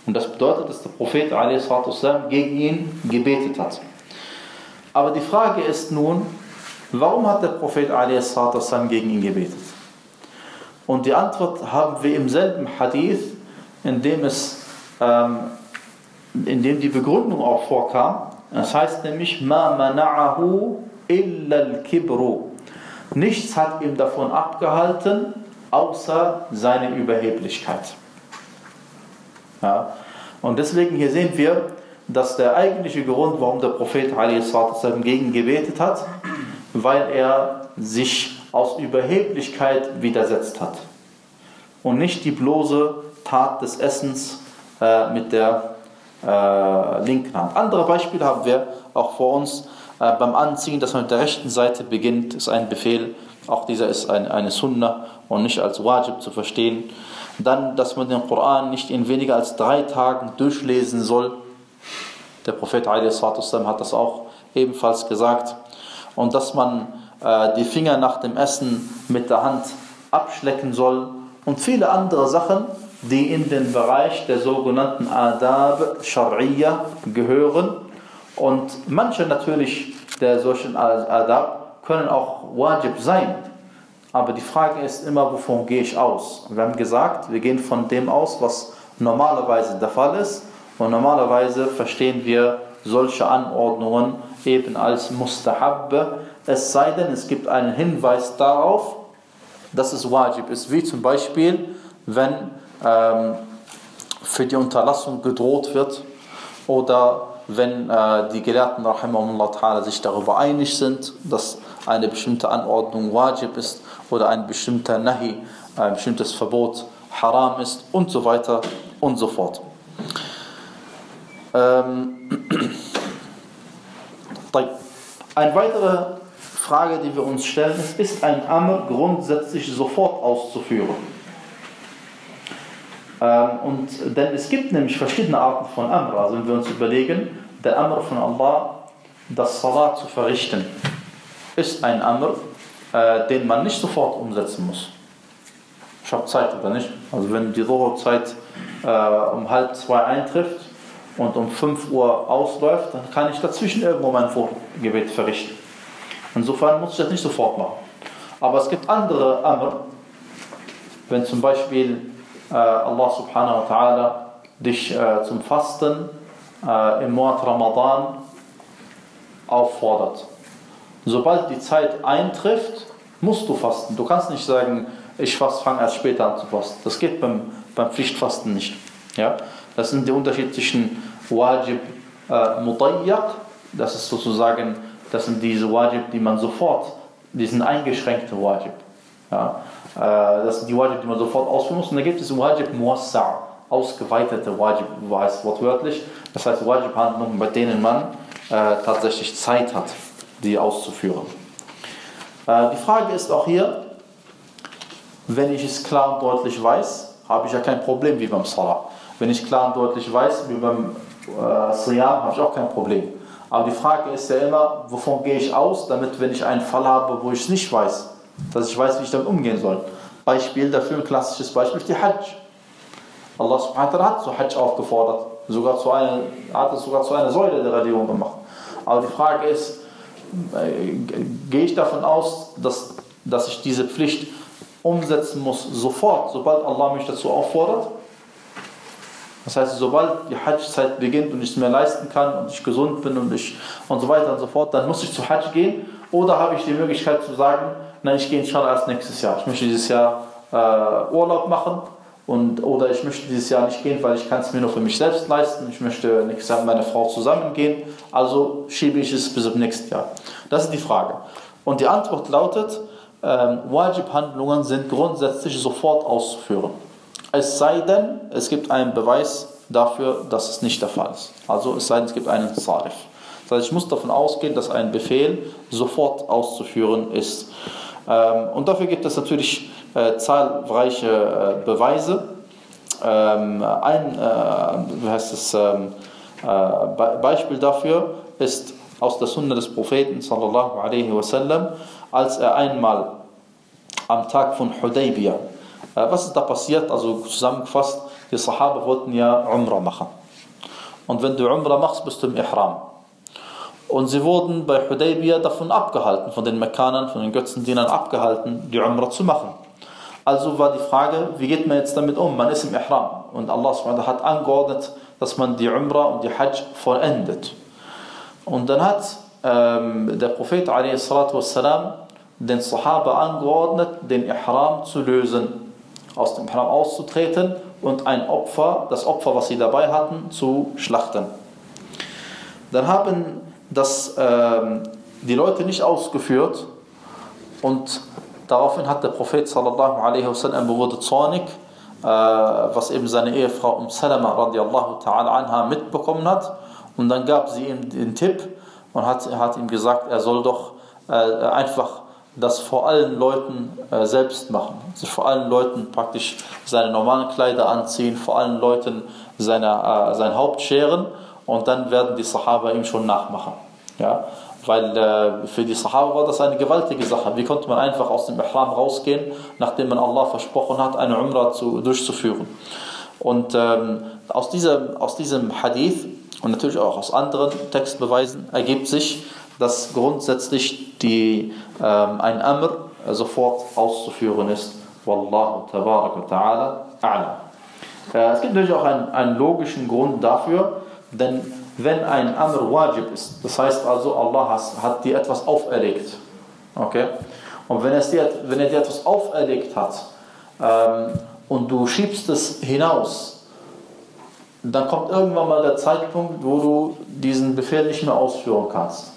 Speaker 1: Und das bedeutet, dass der Prophet والسلام, gegen ihn gebetet hat. Aber die Frage ist nun, warum hat der Prophet والسلام, gegen ihn gebetet? Und die Antwort haben wir im selben Hadith, in dem, es, ähm, in dem die Begründung auch vorkam. Das heißt nämlich, ma mana'ahu illa al-kibru. Nichts hat ihm davon abgehalten, außer seine Überheblichkeit. Ja. Und deswegen hier sehen wir, dass der eigentliche Grund, warum der Prophet gegen gebetet hat, weil er sich aus Überheblichkeit widersetzt hat und nicht die bloße Tat des Essens äh, mit der äh, linken Hand. Andere Beispiele haben wir auch vor uns. Äh, beim Anziehen, dass man mit der rechten Seite beginnt, ist ein Befehl. Auch dieser ist ein, eine Sunna und nicht als Wajib zu verstehen. Dann, dass man den Koran nicht in weniger als drei Tagen durchlesen soll. Der Prophet hat das auch ebenfalls gesagt. Und dass man äh, die Finger nach dem Essen mit der Hand abschlecken soll und viele andere Sachen, die in den Bereich der sogenannten Adab Shar'iyya gehören. Und manche natürlich der solchen Adab können auch Wajib sein. Aber die Frage ist immer, wovon gehe ich aus? Wir haben gesagt, wir gehen von dem aus, was normalerweise der Fall ist. Und normalerweise verstehen wir solche Anordnungen eben als Mustahab, es sei denn, es gibt einen Hinweis darauf, dass es wajib ist, wie zum Beispiel, wenn ähm, für die Unterlassung gedroht wird oder wenn äh, die Gelehrten sich darüber einig sind, dass eine bestimmte Anordnung wajib ist oder ein bestimmter Nahi, ein bestimmtes Verbot haram ist und so weiter und so fort. Ähm, ein weiterer Frage, die wir uns stellen, ist, ist ein Amr grundsätzlich sofort auszuführen? Ähm, und, denn es gibt nämlich verschiedene Arten von Amr. Also wenn wir uns überlegen, der Amr von Allah, das Salat zu verrichten, ist ein Amr, äh, den man nicht sofort umsetzen muss. Ich habe Zeit oder nicht? Also wenn die Dhuhr-Zeit äh, um halb zwei eintrifft und um 5 Uhr ausläuft, dann kann ich dazwischen irgendwo mein Vorgebet verrichten. Insofern muss ich das nicht sofort machen. Aber es gibt andere Amr, wenn zum Beispiel Allah subhanahu wa ta'ala dich äh, zum Fasten äh, im Monat Ramadan auffordert. Sobald die Zeit eintrifft, musst du fasten. Du kannst nicht sagen, ich fange erst später an zu fasten. Das geht beim, beim Pflichtfasten nicht. Ja? Das sind die unterschiedlichen Wajib äh, Mutayyak, das ist sozusagen, das sind diese Wajib, die man sofort, die sind eingeschränkte Wajib. Ja? Äh, das sind die Wajib, die man sofort ausführen muss. Und dann gibt es Wajib Muassa', ausgeweitete Wajib, heißt wortwörtlich. Das heißt Wajib-Handlungen, bei denen man äh, tatsächlich Zeit hat, die auszuführen. Äh, die Frage ist auch hier, wenn ich es klar und deutlich weiß, habe ich ja kein Problem wie beim Salah. Wenn ich klar und deutlich weiß, wie beim äh, Siyam, habe ich auch kein Problem. Aber die Frage ist ja immer, wovon gehe ich aus, damit, wenn ich einen Fall habe, wo ich es nicht weiß, dass ich weiß, wie ich damit umgehen soll. Beispiel dafür, ein klassisches Beispiel, die Hajj. Allah subhanahu wa hat zu Hajj aufgefordert. Sogar zu einer, hat es sogar zu einer Säule der Religion gemacht. Aber die Frage ist, äh, gehe ich davon aus, dass, dass ich diese Pflicht umsetzen muss, sofort, sobald Allah mich dazu auffordert? Das heißt, sobald die Hajj-Zeit beginnt und ich es mir leisten kann und ich gesund bin und, ich, und so weiter und so fort, dann muss ich zu Hajj gehen. Oder habe ich die Möglichkeit zu sagen, nein, ich gehe inshallah erst nächstes Jahr. Ich möchte dieses Jahr äh, Urlaub machen und, oder ich möchte dieses Jahr nicht gehen, weil ich kann es mir nur für mich selbst leisten. Ich möchte nächstes Jahr mit meiner Frau zusammen gehen. Also schiebe ich es bis zum nächsten Jahr. Das ist die Frage. Und die Antwort lautet, ähm, Wajib-Handlungen sind grundsätzlich sofort auszuführen. Es sei denn, es gibt einen Beweis dafür, dass es nicht der Fall ist. Also es sei denn, es gibt einen Sarif. Das heißt, ich muss davon ausgehen, dass ein Befehl sofort auszuführen ist. Ähm, und dafür gibt es natürlich äh, zahlreiche äh, Beweise. Ähm, ein äh, heißt es, ähm, äh, Beispiel dafür ist aus der Sunna des Propheten sallallahu alaihi wasallam, als er einmal am Tag von Hudaybiyah, was ist da passiert? Also zusammengefasst, die Sahaba wollten ja Umrah machen. Und wenn du Umrah machst, bist du im Ihram. Und sie wurden bei Hudaybiyah davon abgehalten, von den Mekkanern, von den Götzendienern abgehalten, die Umrah zu machen. Also war die Frage, wie geht man jetzt damit um? Man ist im Ihram und Allah hat angeordnet, dass man die Umrah und die Hajj vollendet. Und dann hat ähm, der Prophet والسلام, den Sahaba angeordnet, den Ihram zu lösen, aus dem Ihram auszutreten und ein Opfer, das Opfer, was sie dabei hatten, zu schlachten. Dann haben das ähm, die Leute nicht ausgeführt und daraufhin hat der Prophet sallallahu alaihi wasallam wurde zornig, äh, was eben seine Ehefrau Um Salama radiallahu ta'ala anha mitbekommen hat und dann gab sie ihm den Tipp und hat, hat ihm gesagt, er soll doch äh, einfach das vor allen Leuten äh, selbst machen. Sich vor allen Leuten praktisch seine normalen Kleider anziehen, vor allen Leuten seine, äh, sein Haupt scheren und dann werden die Sahaba ihm schon nachmachen. Ja? Weil äh, für die Sahaba war das eine gewaltige Sache. Wie konnte man einfach aus dem Ihram rausgehen, nachdem man Allah versprochen hat, eine Umrah zu, durchzuführen? Und ähm, aus, diesem, aus diesem Hadith und natürlich auch aus anderen Textbeweisen ergibt sich, dass grundsätzlich die, ähm, ein Amr sofort auszuführen ist. Wallahu tabarak wa ta'ala a'lam. Äh, es gibt natürlich auch einen, einen logischen Grund dafür, denn wenn ein Amr wajib ist, das heißt also, Allah hat dir etwas auferlegt. Okay? Und wenn, es dir, wenn er dir etwas auferlegt hat ähm, und du schiebst es hinaus, dann kommt irgendwann mal der Zeitpunkt, wo du diesen Befehl nicht mehr ausführen kannst.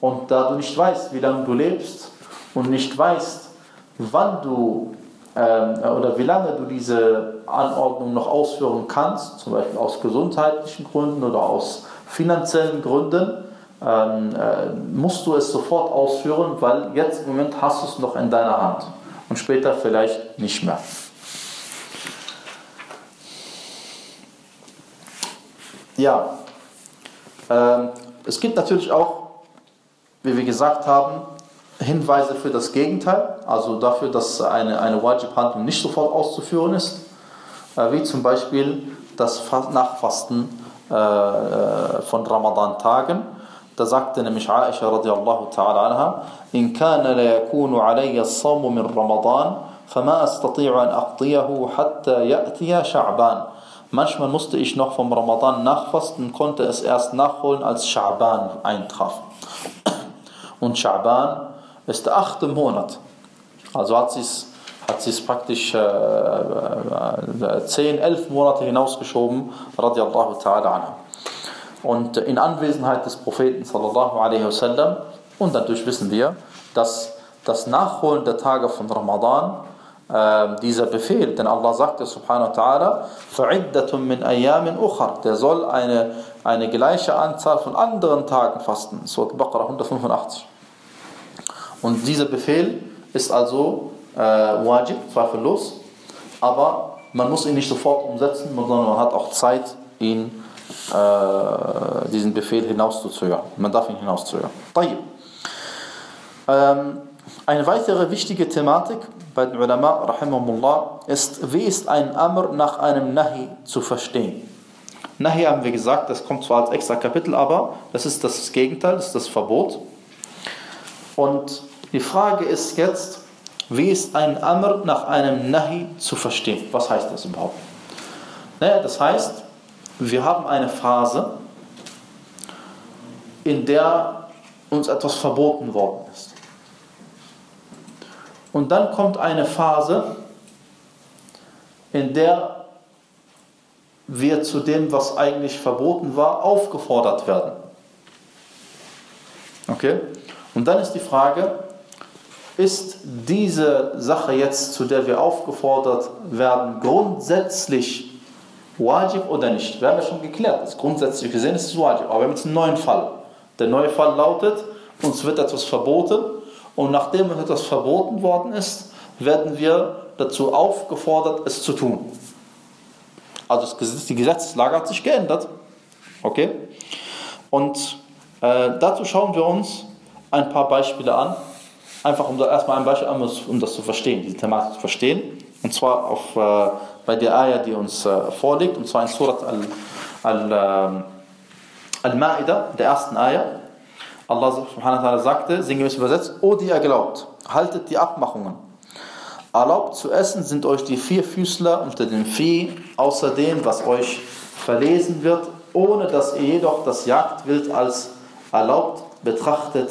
Speaker 1: Und da du nicht weißt, wie lange du lebst und nicht weißt, wann du oder wie lange du diese Anordnung noch ausführen kannst, zum Beispiel aus gesundheitlichen Gründen oder aus finanziellen Gründen, ähm, äh, musst du es sofort ausführen, weil jetzt im Moment hast du es noch in deiner Hand und später vielleicht nicht mehr. Ja, ähm, es gibt natürlich auch, wie wir gesagt haben, Hinweise für das Gegenteil, also dafür, dass eine, eine Wajib-Handlung nicht sofort auszuführen ist, äh, wie zum Beispiel das Nachfasten äh, äh, von Ramadan-Tagen. Da sagte nämlich Aisha radiallahu ta'ala anha, in kana la yakunu alayya as-sawm min Ramadan, fama astati'u an aqdiyahu hatta ya'tiya Sha'ban. Manchmal musste ich noch vom Ramadan nachfasten, konnte es erst nachholen, als Sha'ban eintraf. Und Sha'ban ist der achte Monat. Also hat, hat sie es praktisch äh, äh, 10, 11 Monate hinausgeschoben, radiallahu ta'ala anha. Und in Anwesenheit des Propheten sallallahu alaihi wasallam, und dadurch wissen wir, dass das Nachholen der Tage von Ramadan äh, dieser Befehl, denn Allah sagte subhanahu wa ta'ala, فَعِدَّةٌ مِّنْ أَيَّامٍ أُخَرٍ Der soll eine, eine gleiche Anzahl von anderen Tagen fasten. Surat Baqarah 185. Und dieser Befehl ist also äh, wajib, zweifellos, aber man muss ihn nicht sofort umsetzen, sondern man hat auch Zeit, ihn, äh, diesen Befehl hinauszuzögern. Man darf ihn hinauszögern. Ähm, eine weitere wichtige Thematik bei den Ulama rahimahumullah, ist, wie ist ein Amr nach einem Nahi zu verstehen? Nahi haben wir gesagt, das kommt zwar als extra Kapitel, aber das ist das Gegenteil, das ist das Verbot. Und die Frage ist jetzt, wie ist ein Amr nach einem Nahi zu verstehen? Was heißt das überhaupt? Naja, das heißt, wir haben eine Phase, in der uns etwas verboten worden ist. Und dann kommt eine Phase, in der wir zu dem, was eigentlich verboten war, aufgefordert werden. Okay? Und dann ist die Frage, ist diese Sache jetzt, zu der wir aufgefordert werden, grundsätzlich wajib oder nicht? Wir haben ja schon geklärt, das grundsätzlich gesehen ist es wajib, aber wir haben jetzt einen neuen Fall. Der neue Fall lautet, uns wird etwas verboten und nachdem etwas verboten worden ist, werden wir dazu aufgefordert, es zu tun. Also die Gesetzeslage hat sich geändert. Okay? Und äh, dazu schauen wir uns ein paar Beispiele an, Einfach um da erstmal ein Beispiel, um das zu verstehen, diese Thematik zu verstehen. Und zwar auf, äh, bei der Ayah, die uns äh, vorliegt, und zwar in Surat Al-Ma'idah, Al, Al der ersten Ayah. Allah subhanahu wa ta'ala sagte, sinngemäß übersetzt, O die ihr glaubt, haltet die Abmachungen. Erlaubt zu essen sind euch die vier Füßler unter dem Vieh, außer dem, was euch verlesen wird, ohne dass ihr jedoch das Jagdwild als erlaubt betrachtet,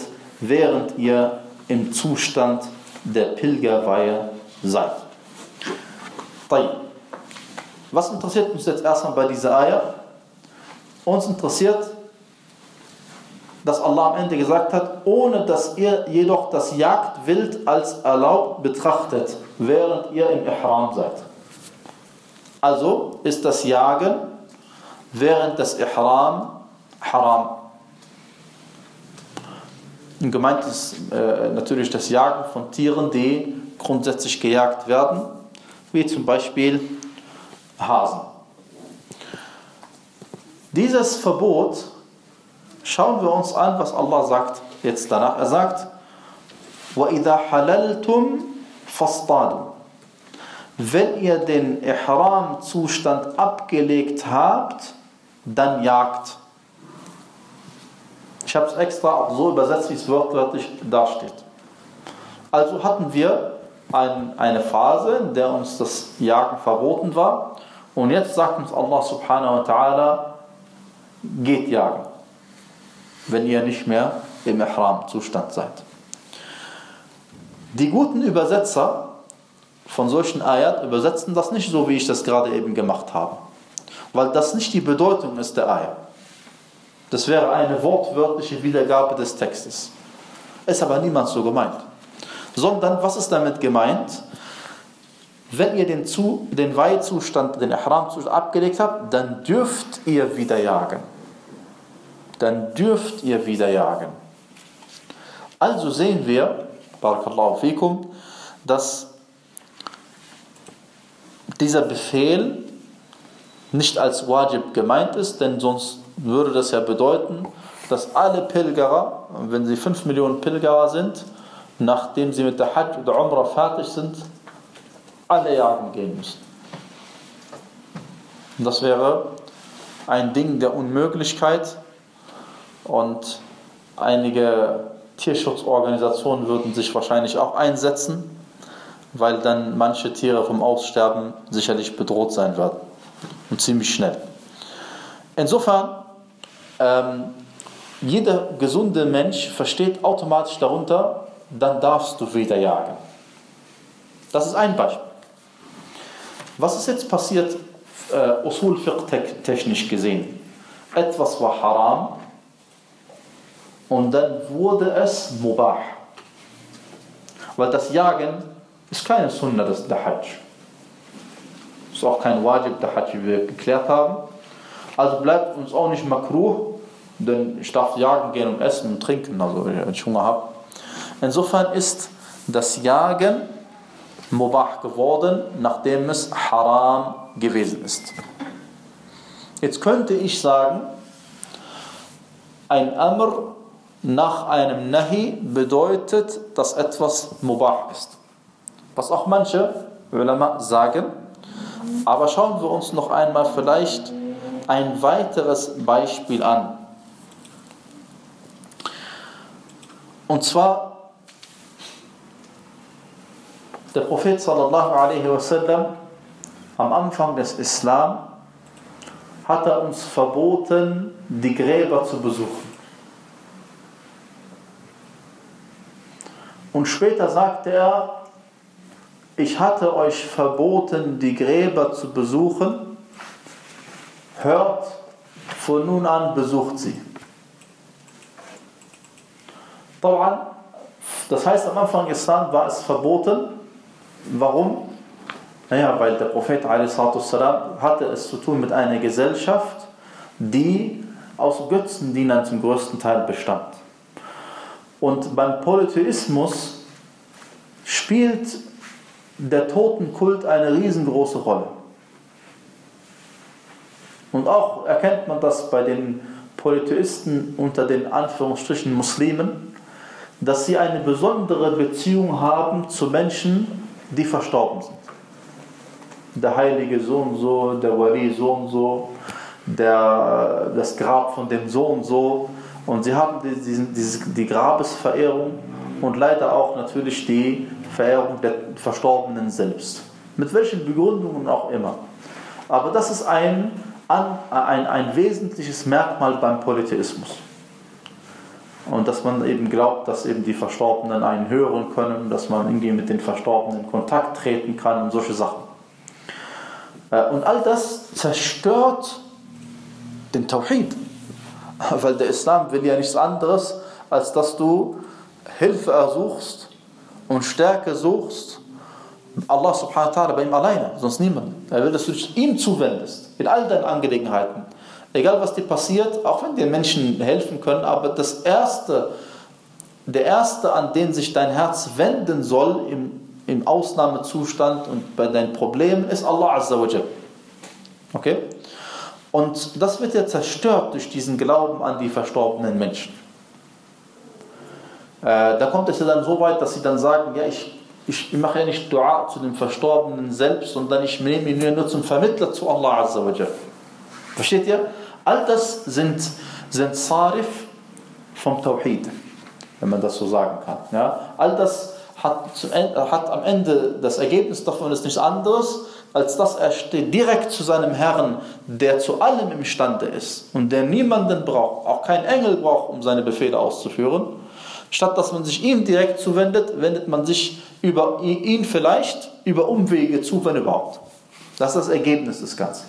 Speaker 1: während ihr im Zustand der Pilgerweihe seid. Was interessiert uns jetzt erstmal bei dieser Eier? Uns interessiert, dass Allah am Ende gesagt hat, ohne dass ihr jedoch das Jagdwild als erlaubt betrachtet, während ihr im Ihram seid. Also ist das Jagen während des Ihram haram. Und gemeint ist äh, natürlich das Jagen von Tieren, die grundsätzlich gejagt werden, wie zum Beispiel Hasen. Dieses Verbot schauen wir uns an, was Allah sagt jetzt danach. Er sagt, وَإِذَا حَلَلْتُمْ فَاصْطَادُوا Wenn ihr den Ihram-Zustand abgelegt habt, dann jagt. ich habe es extra auch so übersetzt, wie es wörtlich dasteht. Also hatten wir ein, eine Phase, in der uns das Jagen verboten war. Und jetzt sagt uns Allah subhanahu wa ta'ala, geht jagen, wenn ihr nicht mehr im Ihram-Zustand seid. Die guten Übersetzer von solchen Ayat übersetzen das nicht so, wie ich das gerade eben gemacht habe. Weil das nicht die Bedeutung ist der Ayat. Das wäre eine wortwörtliche Wiedergabe des Textes. Ist aber niemand so gemeint. Sondern, was ist damit gemeint? Wenn ihr den, Zu, den Weihzustand, den Ihram-Zustand abgelegt habt, dann dürft ihr wieder jagen. Dann dürft ihr wieder jagen. Also sehen wir, Barakallahu fikum, dass dieser Befehl nicht als Wajib gemeint ist, denn sonst würde das ja bedeuten, dass alle Pilgerer, wenn sie 5 Millionen Pilgerer sind, nachdem sie mit der Hajj oder Umrah fertig sind, alle jagen gehen müssen. Und das wäre ein Ding der Unmöglichkeit und einige Tierschutzorganisationen würden sich wahrscheinlich auch einsetzen, weil dann manche Tiere vom Aussterben sicherlich bedroht sein werden. Und ziemlich schnell. Insofern ähm, jeder gesunde Mensch versteht automatisch darunter, dann darfst du wieder jagen. Das ist ein Beispiel. Was ist jetzt passiert, äh, Usul technisch gesehen? Etwas war haram und dann wurde es mubah. Weil das Jagen ist keine Sunna des der Hajj. Ist auch kein Wajib der Hajj, wie wir geklärt haben. Also bleibt uns auch nicht makruh, denn ich darf jagen gehen und essen und trinken, also wenn ich Hunger habe. Insofern ist das Jagen mubah geworden, nachdem es haram gewesen ist. Jetzt könnte ich sagen, ein Amr nach einem Nahi bedeutet, dass etwas mubah ist. Was auch manche Ulama sagen. Aber schauen wir uns noch einmal vielleicht ein weiteres Beispiel an. Und zwar der Prophet sallallahu alaihi wasallam am Anfang des Islam hat er uns verboten, die Gräber zu besuchen. Und später sagte er, ich hatte euch verboten, die Gräber zu besuchen, hört, von nun an besucht sie. Das heißt, am Anfang Islam war es verboten. Warum? Naja, weil der Prophet hatte es zu tun mit einer Gesellschaft, die aus Götzendienern zum größten Teil bestand. Und beim Polytheismus spielt der Totenkult eine riesengroße Rolle. Und auch erkennt man das bei den Polytheisten unter den Anführungsstrichen Muslimen, dass sie eine besondere Beziehung haben zu Menschen, die verstorben sind. Der heilige so und so, der Wali so und so, der, das Grab von dem so und so. Und sie haben die, die, die Grabesverehrung und leider auch natürlich die Verehrung der Verstorbenen selbst. Mit welchen Begründungen auch immer. Aber das ist ein, ein, ein wesentliches Merkmal beim Polytheismus. Und dass man eben glaubt, dass eben die Verstorbenen einen hören können, dass man irgendwie mit den Verstorbenen in Kontakt treten kann und solche Sachen. Äh, und all das zerstört den Tawhid. Weil der Islam will ja nichts anderes, als dass du Hilfe ersuchst und Stärke suchst. Allah subhanahu wa ta'ala bei ihm alleine, sonst niemand. Er will, dass du dich ihm zuwendest, in all deinen Angelegenheiten. Egal was dir passiert, auch wenn dir Menschen helfen können, aber das Erste, der Erste, an den sich dein Herz wenden soll im, im Ausnahmezustand und bei deinen Problemen, ist Allah Azza wa Okay? Und das wird ja zerstört durch diesen Glauben an die verstorbenen Menschen. Äh, da kommt es ja dann so weit, dass sie dann sagen, ja, ich, ich mache ja nicht Dua zu dem Verstorbenen selbst, sondern ich nehme ihn nur zum Vermittler zu Allah Azza wa Versteht ihr? All das sind, sind Sarif vom Tawhid, wenn man das so sagen kann. Ja? All das hat, zum, hat am Ende das Ergebnis davon ist nichts anderes, als dass er steht direkt zu seinem Herrn, der zu allem imstande ist und der niemanden braucht, auch kein Engel braucht, um seine Befehle auszuführen. Statt dass man sich ihm direkt zuwendet, wendet man sich über ihn vielleicht über Umwege zu, wenn überhaupt. Das ist das Ergebnis des Ganzen.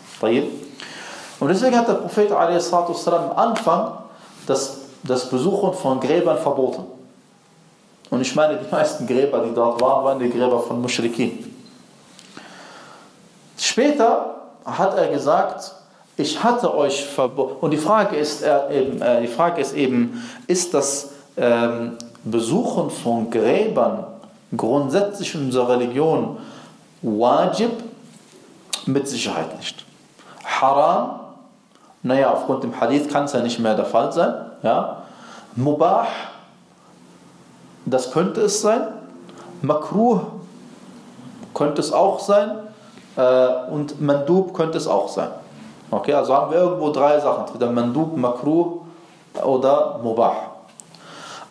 Speaker 1: Und deswegen hat der Prophet am Anfang das, das Besuchen von Gräbern verboten. Und ich meine, die meisten Gräber, die dort waren, waren die Gräber von Mushrikin. Später hat er gesagt, ich hatte euch verboten. Und die Frage ist, eben, äh, die Frage ist eben, ist das ähm, Besuchen von Gräbern grundsätzlich in unserer Religion wajib? Mit Sicherheit nicht. Haram? Naja, aufgrund dem Hadith kann es ja nicht mehr der Fall sein. Ja? Mubah? Das könnte es sein. Makruh könnte es auch sein. Äh, und Mandub könnte es auch sein. Okay, also haben wir irgendwo drei Sachen, entweder Mandub, Makruh oder Mubah.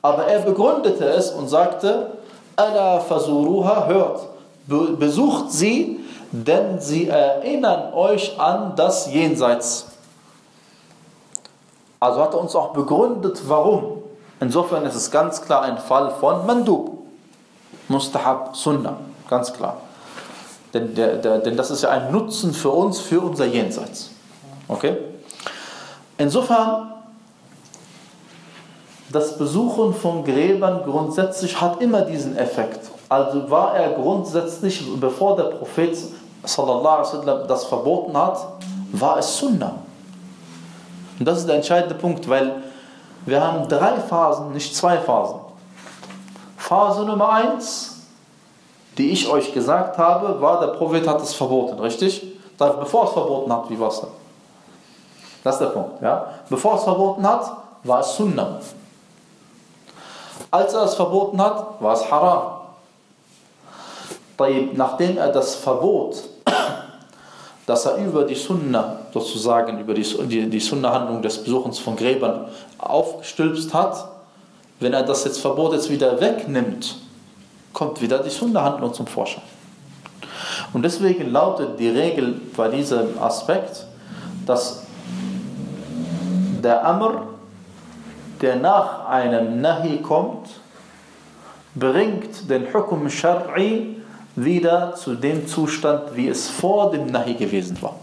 Speaker 1: Aber er begründete es und sagte, Ala fasuruha, hört, besucht sie, denn sie erinnern euch an das Jenseits. Also hat er uns auch begründet, warum. Insofern ist es ganz klar ein Fall von Mandub. Mustahab Sunnah, ganz klar. Denn, der, der, denn das ist ja ein Nutzen für uns, für unser Jenseits. Okay? Insofern, das Besuchen von Gräbern grundsätzlich hat immer diesen Effekt. Also war er grundsätzlich, bevor der Prophet wasallam das verboten hat, war es Sunnah. Und das ist der entscheidende Punkt, weil wir haben drei Phasen, nicht zwei Phasen. Phase Nummer eins, die ich euch gesagt habe, war, der Prophet hat es verboten, richtig? Dann, bevor es verboten hat, wie war es dann? Das ist der Punkt. Ja? Bevor es verboten hat, war es Sunnah. Als er es verboten hat, war es Haram. Nachdem er das Verbot dass er über die Sunna, sozusagen über die, die, die Sunna-Handlung des Besuchens von Gräbern aufgestülpst hat, wenn er das jetzt Verbot jetzt wieder wegnimmt, kommt wieder die Sunna-Handlung zum Vorschein. Und deswegen lautet die Regel bei diesem Aspekt, dass der Amr, der nach einem Nahi kommt, bringt den Hukum Shar'i wieder zu dem Zustand, wie es vor dem Nahi gewesen war.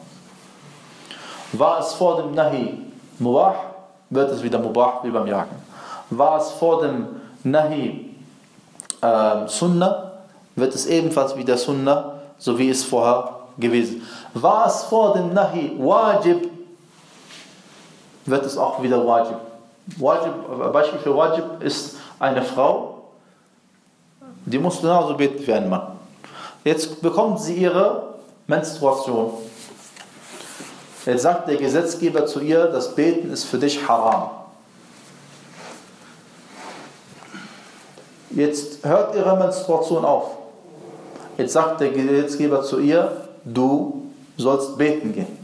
Speaker 1: War es vor dem Nahi Mubah, wird es wieder Mubah wie beim Jagen. War es vor dem Nahi äh, Sunnah, wird es ebenfalls wieder Sunnah, so wie es vorher gewesen. War es vor dem Nahi Wajib, wird es auch wieder Wajib. Wajib Beispiel für Wajib ist eine Frau, die muss genauso beten wie ein Mann. Jetzt bekommt sie ihre Menstruation. Jetzt sagt der Gesetzgeber zu ihr, das Beten ist für dich haram. Jetzt hört ihre Menstruation auf. Jetzt sagt der Gesetzgeber zu ihr, du sollst beten gehen.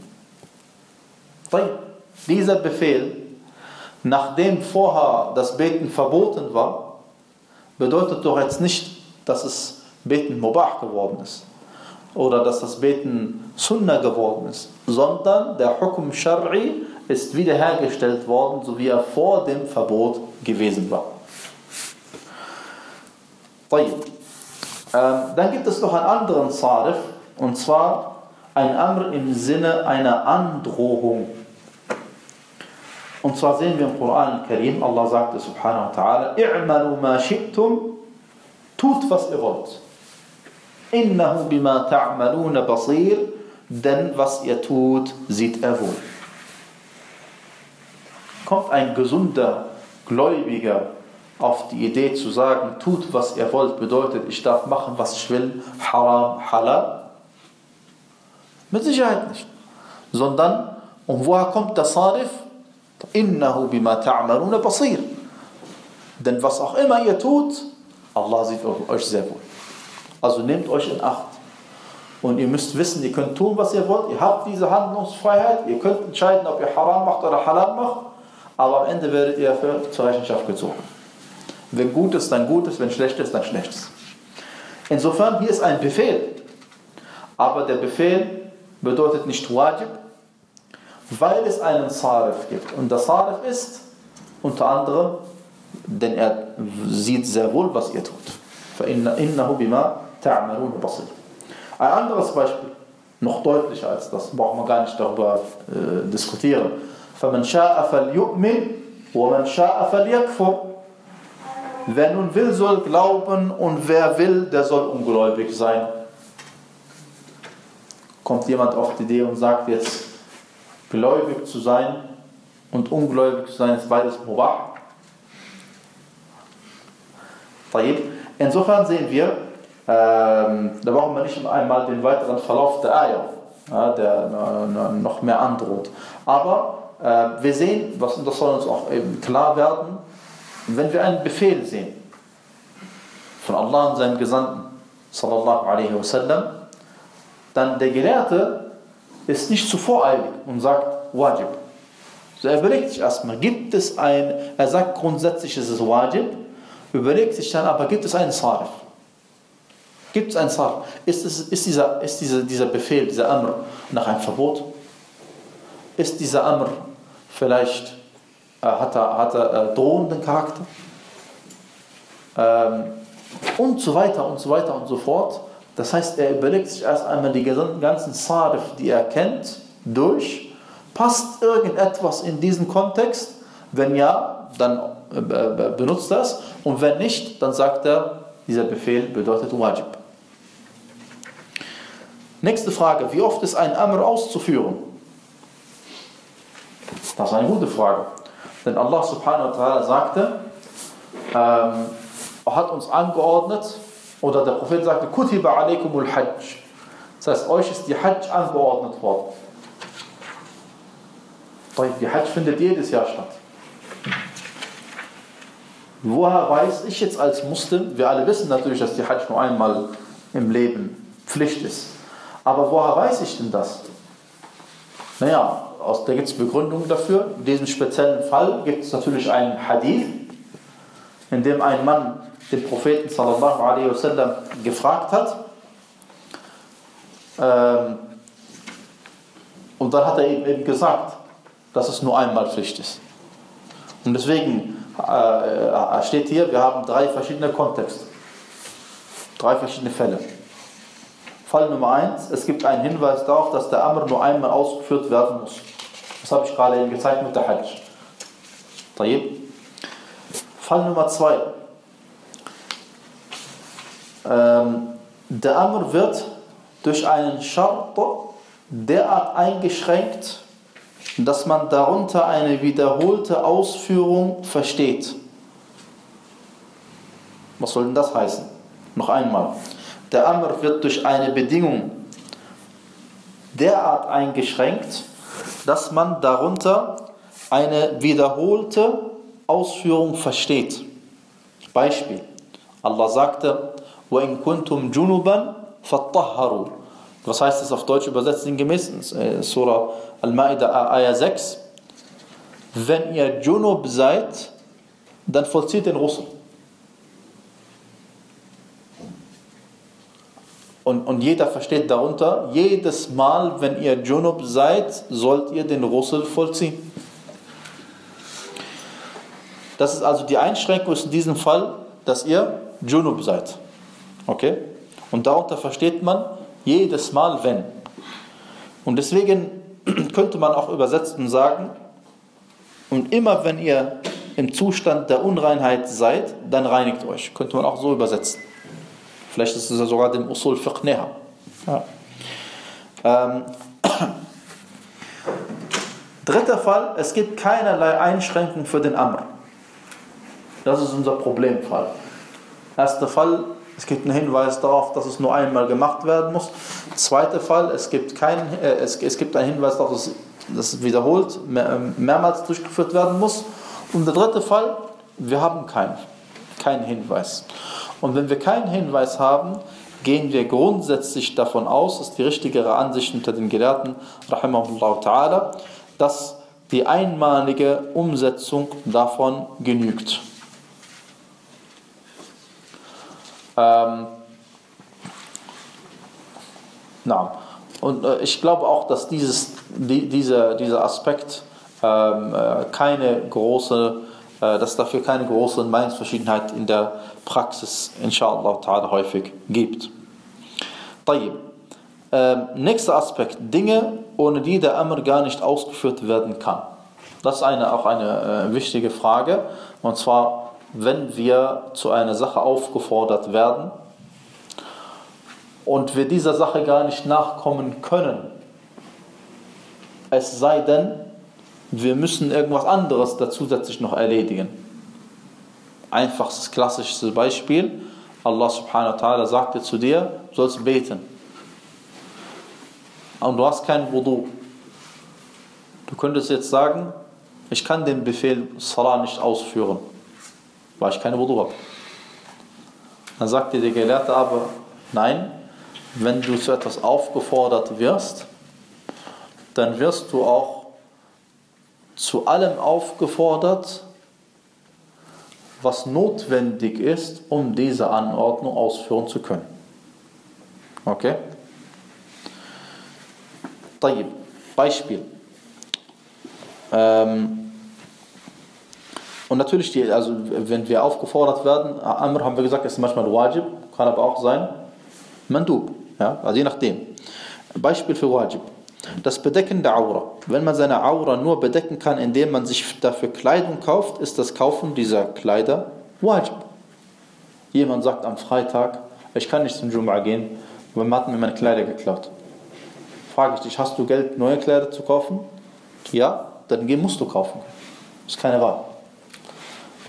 Speaker 1: Dieser Befehl, nachdem vorher das Beten verboten war, bedeutet doch jetzt nicht, dass es Beten Mubah geworden ist oder dass das Beten Sunnah geworden ist, sondern der Hukum Shar'i ist wiederhergestellt worden, so wie er vor dem Verbot gewesen war. Ähm, dann gibt es noch einen anderen Sarif, und zwar ein Amr im Sinne einer Androhung. Und zwar sehen wir im Koran Karim, Allah sagte subhanahu wa ta'ala, i'malu ma shi'tum, tut was ihr wollt. Innahu bima ta'maluna basir, denn was ihr tut, sieht er wohl. Kommt ein gesunder Gläubiger auf die Idee zu sagen, tut was ihr wollt, bedeutet, ich darf machen, was ich will, haram, halal? Mit Sicherheit nicht. Sondern, und woher kommt der Sarif? Innahu bima ta'maluna basir. Denn was auch immer ihr tut, Allah sieht euch sehr wohl. Also nehmt euch in Acht. Und ihr müsst wissen, ihr könnt tun, was ihr wollt. Ihr habt diese Handlungsfreiheit. Ihr könnt entscheiden, ob ihr Haram macht oder Halal macht. Aber am Ende werdet ihr für zur Rechenschaft gezogen. Wenn gut ist, dann gut ist. Wenn schlecht ist, dann schlecht ist. Insofern, hier ist ein Befehl. Aber der Befehl bedeutet nicht Wajib, weil es einen Sarif gibt. Und der Sarif ist unter anderem, denn er sieht sehr wohl, was ihr tut. فإنه بما تعملون بصير. Ein anderes Beispiel, noch deutlicher als das, brauchen wir gar nicht darüber äh, diskutieren. فَمَنْ شَاءَ فَلْيُؤْمِنْ وَمَنْ شَاءَ فَلْيَكْفُرْ Wer nun will, soll glauben und wer will, der soll ungläubig sein. Kommt jemand auf die Idee und sagt jetzt, gläubig zu sein und ungläubig zu sein ist beides mubah. Insofern sehen wir, ähm, da brauchen wir nicht einmal den weiteren Verlauf der Eier, ja, der äh, noch mehr androht. Aber äh, wir sehen, was, und das soll uns auch eben klar werden, wenn wir einen Befehl sehen von Allah und seinem Gesandten, sallallahu alaihi wasallam, dann der Gelehrte ist nicht zu voreilig und sagt Wajib. So er überlegt sich erstmal, gibt es ein, er sagt grundsätzlich ist es Wajib, überlegt sich dann aber, gibt es einen Sarf? Gibt es einen Sarf? Ist, es, ist, dieser, ist dieser, dieser Befehl, dieser Amr nach einem Verbot? Ist dieser Amr vielleicht, äh, hat er, hat er äh, drohenden Charakter? Ähm, und so weiter und so weiter und so fort. Das heißt, er überlegt sich erst einmal die ganzen Sarif, die er kennt, durch. Passt irgendetwas in diesen Kontext? Wenn ja, dann äh, benutzt das. Und wenn nicht, dann sagt er, dieser Befehl bedeutet Wajib. Nächste Frage, wie oft ist ein Amr auszuführen? Das ist eine gute Frage. Denn Allah subhanahu wa ta'ala sagte, ähm, hat uns angeordnet, oder der Prophet sagte, Kutiba alaikumul Hajj. Das heißt, euch ist die Hajj angeordnet worden. Die Hajj findet jedes Jahr statt. Woher weiß ich jetzt als Muslim, wir alle wissen natürlich, dass die Hajj nur einmal im Leben Pflicht ist. Aber woher weiß ich denn das? Naja, da gibt es Begründungen dafür. In diesem speziellen Fall gibt es natürlich einen Hadith, in dem ein Mann den Propheten sallallahu alaihi wasallam gefragt hat. Ähm, und dann hat er ihm eben gesagt, dass es nur einmal Pflicht ist. Und deswegen äh, steht hier, wir haben drei verschiedene Kontexte. Drei verschiedene Fälle. Fall Nummer eins, es gibt einen Hinweis darauf, dass der Amr nur einmal ausgeführt werden muss. Das habe ich gerade eben gezeigt mit der Hajj. Fall Nummer zwei. Ähm, der Amr wird durch einen Schart derart eingeschränkt, dass man darunter eine wiederholte Ausführung versteht. Was soll denn das heißen? Noch einmal. Der Amr wird durch eine Bedingung derart eingeschränkt, dass man darunter eine wiederholte Ausführung versteht. Beispiel. Allah sagte, وَإِن كُنْتُمْ جُنُبًا فَطَّهَّرُوا Was heißt das auf Deutsch übersetzt sinngemäß? Äh, Surah Al-Ma'idah Ayah 6. Wenn ihr Junub seid, dann vollzieht den Russel. Und, und jeder versteht darunter, jedes Mal, wenn ihr Junub seid, sollt ihr den Russel vollziehen. Das ist also die Einschränkung in diesem Fall, dass ihr Junub seid. Okay? Und darunter versteht man jedes Mal wenn. Und deswegen könnte man auch übersetzt und sagen, und immer wenn ihr im Zustand der Unreinheit seid, dann reinigt euch. Könnte man auch so übersetzen. Vielleicht ist es ja sogar dem Usul Fiqh näher. Ja. Ähm. Dritter Fall, es gibt keinerlei Einschränkung für den Amr. Das ist unser Problemfall. Erster Fall, es gibt einen Hinweis darauf, dass es nur einmal gemacht werden muss. Zweiter Fall, es gibt, kein, äh, es, es gibt einen Hinweis darauf, dass, es wiederholt mehr, ähm, mehrmals durchgeführt werden muss. Und der dritte Fall, wir haben keinen, keinen Hinweis. Und wenn wir keinen Hinweis haben, gehen wir grundsätzlich davon aus, das ist die richtigere Ansicht unter den Gelehrten, dass die einmalige Umsetzung davon genügt. Ähm, na, und äh, ich glaube auch, dass dieses, die, dieser, dieser Aspekt ähm, äh, keine große, äh, dass dafür keine große Meinungsverschiedenheit in der Praxis, inshallah ta'ala, häufig gibt. Ähm, nächster Aspekt, Dinge, ohne die der Amr gar nicht ausgeführt werden kann. Das ist eine, auch eine äh, wichtige Frage. Und zwar, wenn wir zu einer Sache aufgefordert werden und wir dieser Sache gar nicht nachkommen können. Es sei denn, wir müssen irgendwas anderes zusätzlich noch erledigen. Einfachstes, klassisches Beispiel. Allah subhanahu wa ta'ala sagte zu dir, du sollst beten. Und du hast kein Wudu. Du könntest jetzt sagen, ich kann den Befehl Salah nicht ausführen weil ich keine Wudu habe. Dann sagte der Gelehrte aber, nein, wenn du zu etwas aufgefordert wirst, dann wirst du auch zu allem aufgefordert, was notwendig ist, um diese Anordnung ausführen zu können. Okay? Beispiel. Ähm, und natürlich, die, also wenn wir aufgefordert werden, Amr haben wir gesagt, ist manchmal Wajib, kann aber auch sein, Mandub, ja, also je nachdem. Beispiel für Wajib. Das Bedecken der Aura. Wenn man seine Aura nur bedecken kann, indem man sich dafür Kleidung kauft, ist das Kaufen dieser Kleider Wajib. Jemand sagt am Freitag, ich kann nicht zum Jum'a gehen, weil man hat mir meine Kleider geklaut. Frage ich dich, hast du Geld, neue Kleider zu kaufen? Ja, dann musst du kaufen. Ist keine Wahl.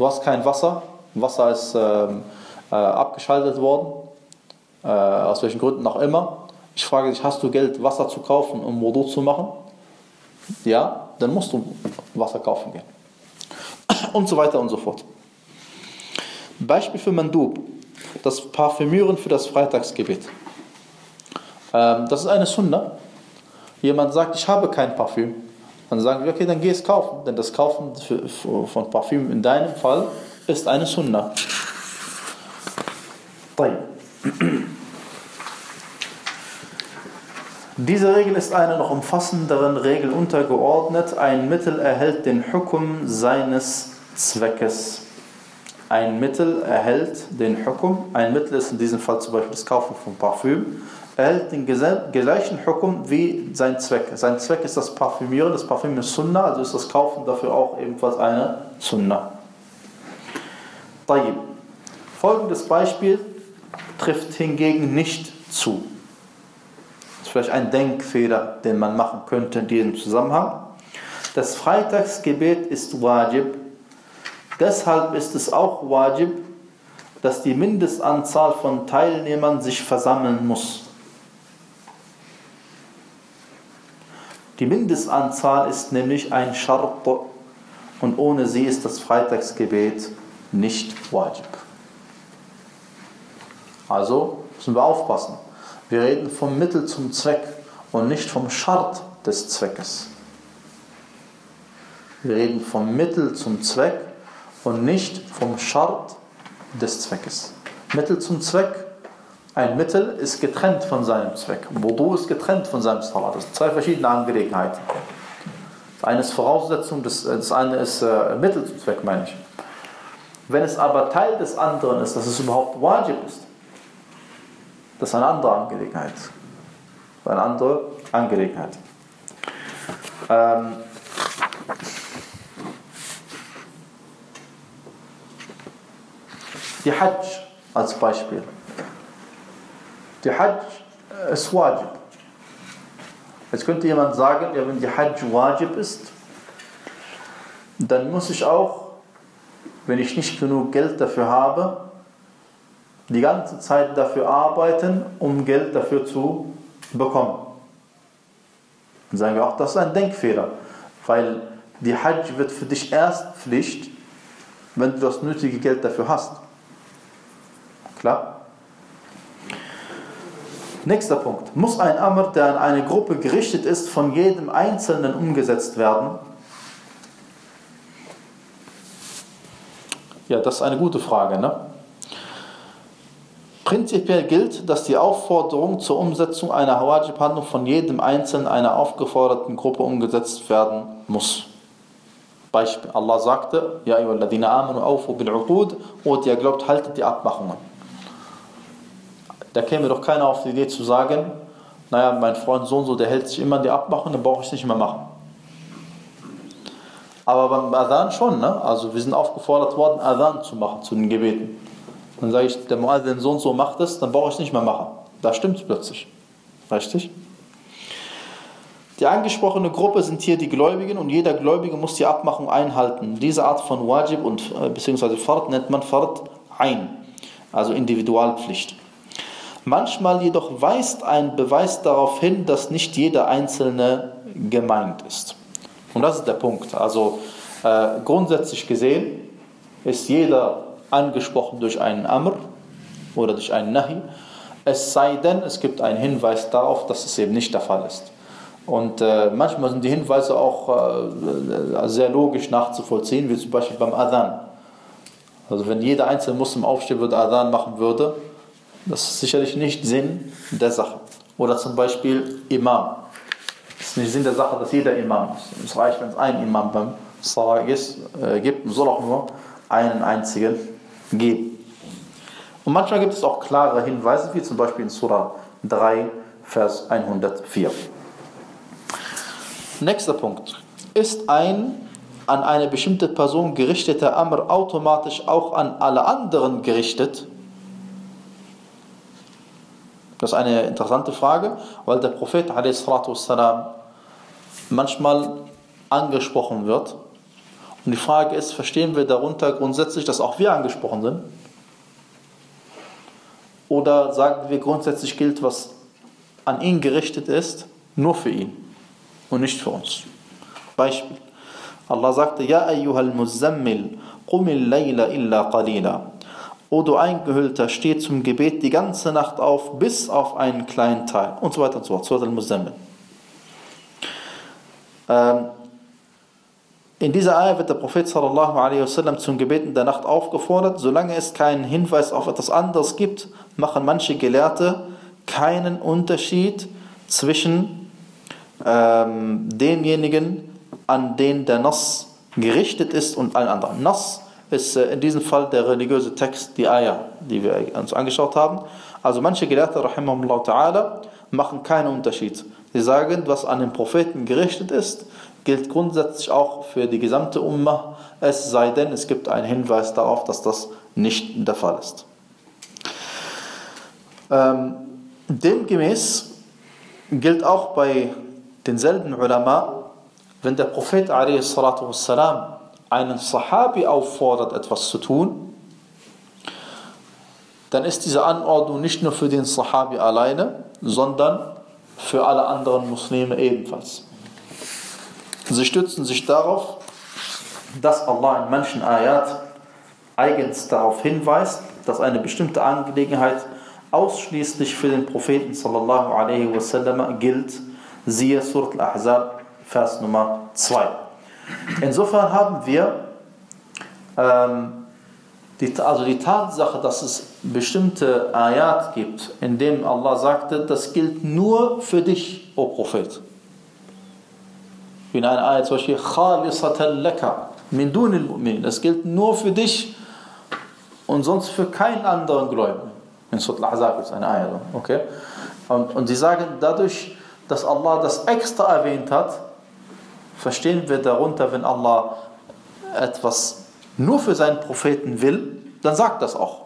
Speaker 1: Du hast kein Wasser, Wasser ist ähm, äh, abgeschaltet worden, äh, aus welchen Gründen auch immer. Ich frage dich, hast du Geld, Wasser zu kaufen, um Wudu zu machen? Ja, dann musst du Wasser kaufen gehen. Und so weiter und so fort. Beispiel für Mandub, das Parfümieren für das Freitagsgebet. Ähm, das ist eine Sunna. Jemand sagt, ich habe kein Parfüm. Dann sagen wir, okay, dann geh es kaufen. Denn das Kaufen für, für, von Parfüm in deinem Fall ist eine Sunna. Diese Regel ist einer noch umfassenderen Regel untergeordnet. Ein Mittel erhält den Hukum seines Zweckes. Ein Mittel erhält den Hukum, ein Mittel ist in diesem Fall zum Beispiel das Kaufen von Parfüm, erhält den gleichen Hukum wie sein Zweck. Sein Zweck ist das Parfümieren, das Parfüm ist Sunnah, also ist das Kaufen dafür auch ebenfalls eine Sunnah. Folgendes Beispiel trifft hingegen nicht zu ist vielleicht ein Denkfehler, den man machen könnte in diesem Zusammenhang. Das Freitagsgebet ist wajib. Deshalb ist es auch wajib, dass die Mindestanzahl von Teilnehmern sich versammeln muss. Die Mindestanzahl ist nämlich ein Schart und ohne sie ist das Freitagsgebet nicht wajib. Also müssen wir aufpassen. Wir reden vom Mittel zum Zweck und nicht vom Schart des Zweckes. Wir reden vom Mittel zum Zweck und nicht vom Schart des Zweckes. Mittel zum Zweck, ein Mittel ist getrennt von seinem Zweck. Wudu ist getrennt von seinem Salat. Das sind zwei verschiedene Angelegenheiten. Das eine ist Voraussetzung, das, eine ist äh, Mittel zum Zweck, meine ich. Wenn es aber Teil des anderen ist, dass es überhaupt Wajib ist, das ist eine andere Angelegenheit. Eine andere Angelegenheit. Ähm die Hajj als Beispiel. Die Hajj ist wajib. Jetzt könnte jemand sagen, ja, wenn die Hajj wajib ist, dann muss ich auch, wenn ich nicht genug Geld dafür habe, die ganze Zeit dafür arbeiten, um Geld dafür zu bekommen. Dann sagen wir auch, das ist ein Denkfehler, weil die Hajj wird für dich erst Pflicht, wenn du das nötige Geld dafür hast. Klar? Nächster Punkt. Muss ein Amr, der an eine Gruppe gerichtet ist, von jedem Einzelnen umgesetzt werden? Ja, das ist eine gute Frage. Ne? Prinzipiell gilt, dass die Aufforderung zur Umsetzung einer Hawajib-Handlung von jedem Einzelnen einer aufgeforderten Gruppe umgesetzt werden muss. Beispiel, Allah sagte, Ja, amanu awfu bil uqud, und ihr glaubt, haltet die Abmachungen. Da käme doch keiner auf die Idee zu sagen, naja, mein Freund so und so, der hält sich immer an die Abmachungen, dann brauche ich es nicht mehr machen. Aber beim Adhan schon, ne? also wir sind aufgefordert worden, Adhan zu machen zu den Gebeten. Dann sage ich, der Muazzin so und so macht es, dann brauche ich es nicht mehr machen. Da stimmt es plötzlich. Richtig? Die angesprochene Gruppe sind hier die Gläubigen und jeder Gläubige muss die Abmachung einhalten. Diese Art von Wajib und äh, beziehungsweise Fard nennt man Fard ein, also Individualpflicht. Manchmal jedoch weist ein Beweis darauf hin, dass nicht jeder Einzelne gemeint ist. Und das ist der Punkt. Also äh, grundsätzlich gesehen ist jeder angesprochen durch einen Amr oder durch einen Nahi, es sei denn, es gibt einen Hinweis darauf, dass es eben nicht der Fall ist. Und äh, manchmal sind die Hinweise auch äh, sehr logisch nachzuvollziehen, wie zum Beispiel beim Adhan. Also wenn jeder einzelne Muslim aufstehen würde, Adhan machen würde, das ist sicherlich nicht Sinn der Sache. Oder zum Beispiel Imam. Es ist nicht Sinn der Sache, dass jeder Imam ist. Es reicht, wenn es einen Imam beim Salah äh, gibt, und soll auch nur einen einzigen geben. Und manchmal gibt es auch klare Hinweise, wie zum Beispiel in Surah 3, Vers 104. Nächster Punkt. Ist ein an eine bestimmte Person gerichteter Amr automatisch auch an alle anderen gerichtet? Das ist eine interessante Frage, weil der Prophet والسلام, manchmal angesprochen wird. Und die Frage ist, verstehen wir darunter grundsätzlich, dass auch wir angesprochen sind? Oder sagen wir grundsätzlich gilt, was an ihn gerichtet ist, nur für ihn und nicht für uns? Beispiel. Allah sagte, Ja ayyuhal muzammil, qumil layla illa qalila. O du Eingehüllter, steh zum Gebet die ganze Nacht auf, bis auf einen kleinen Teil. Und so weiter und so fort. Surat al-Muzammil. Ähm, in dieser Eier wird der Prophet sallallahu alaihi wasallam zum Gebeten der Nacht aufgefordert. Solange es keinen Hinweis auf etwas anderes gibt, machen manche Gelehrte keinen Unterschied zwischen ähm, demjenigen, an den der Nass gerichtet ist und allen anderen. Nass ist äh, in diesem Fall der religiöse Text, die Ayah, die wir uns angeschaut haben. Also manche Gelehrte, rahimahullah ta'ala, machen keinen Unterschied. Sie sagen, was an den Propheten gerichtet ist, gilt grundsätzlich auch für die gesamte Ummah, es sei denn, es gibt einen Hinweis darauf, dass das nicht der Fall ist. Ähm, demgemäß gilt auch bei denselben Ulama, wenn der Prophet a.s einen Sahabi auffordert, etwas zu tun, dann ist diese Anordnung nicht nur für den Sahabi alleine, sondern für alle anderen Muslime ebenfalls. Sie stützen sich darauf, dass Allah in manchen Ayat eigens darauf hinweist, dass eine bestimmte Angelegenheit ausschließlich für den Propheten sallallahu alaihi wasallam gilt. Siehe Surat al-Ahzab, Vers Nummer 2. Insofern haben wir ähm, die, also die Tatsache, dass es bestimmte Ayat gibt, in dem Allah sagte, das gilt nur für dich, o Prophet. Wie in einer Ayat zum Beispiel, Khalisatan laka min dunil mu'min. Das gilt nur für dich und sonst für keinen anderen Gläubigen. In Surat al-Ahzab ist eine Ayat. Okay? Und, und sie sagen, dadurch, dass Allah das extra erwähnt hat, verstehen wir darunter, wenn Allah etwas nur für seinen Propheten will, dann sagt das auch.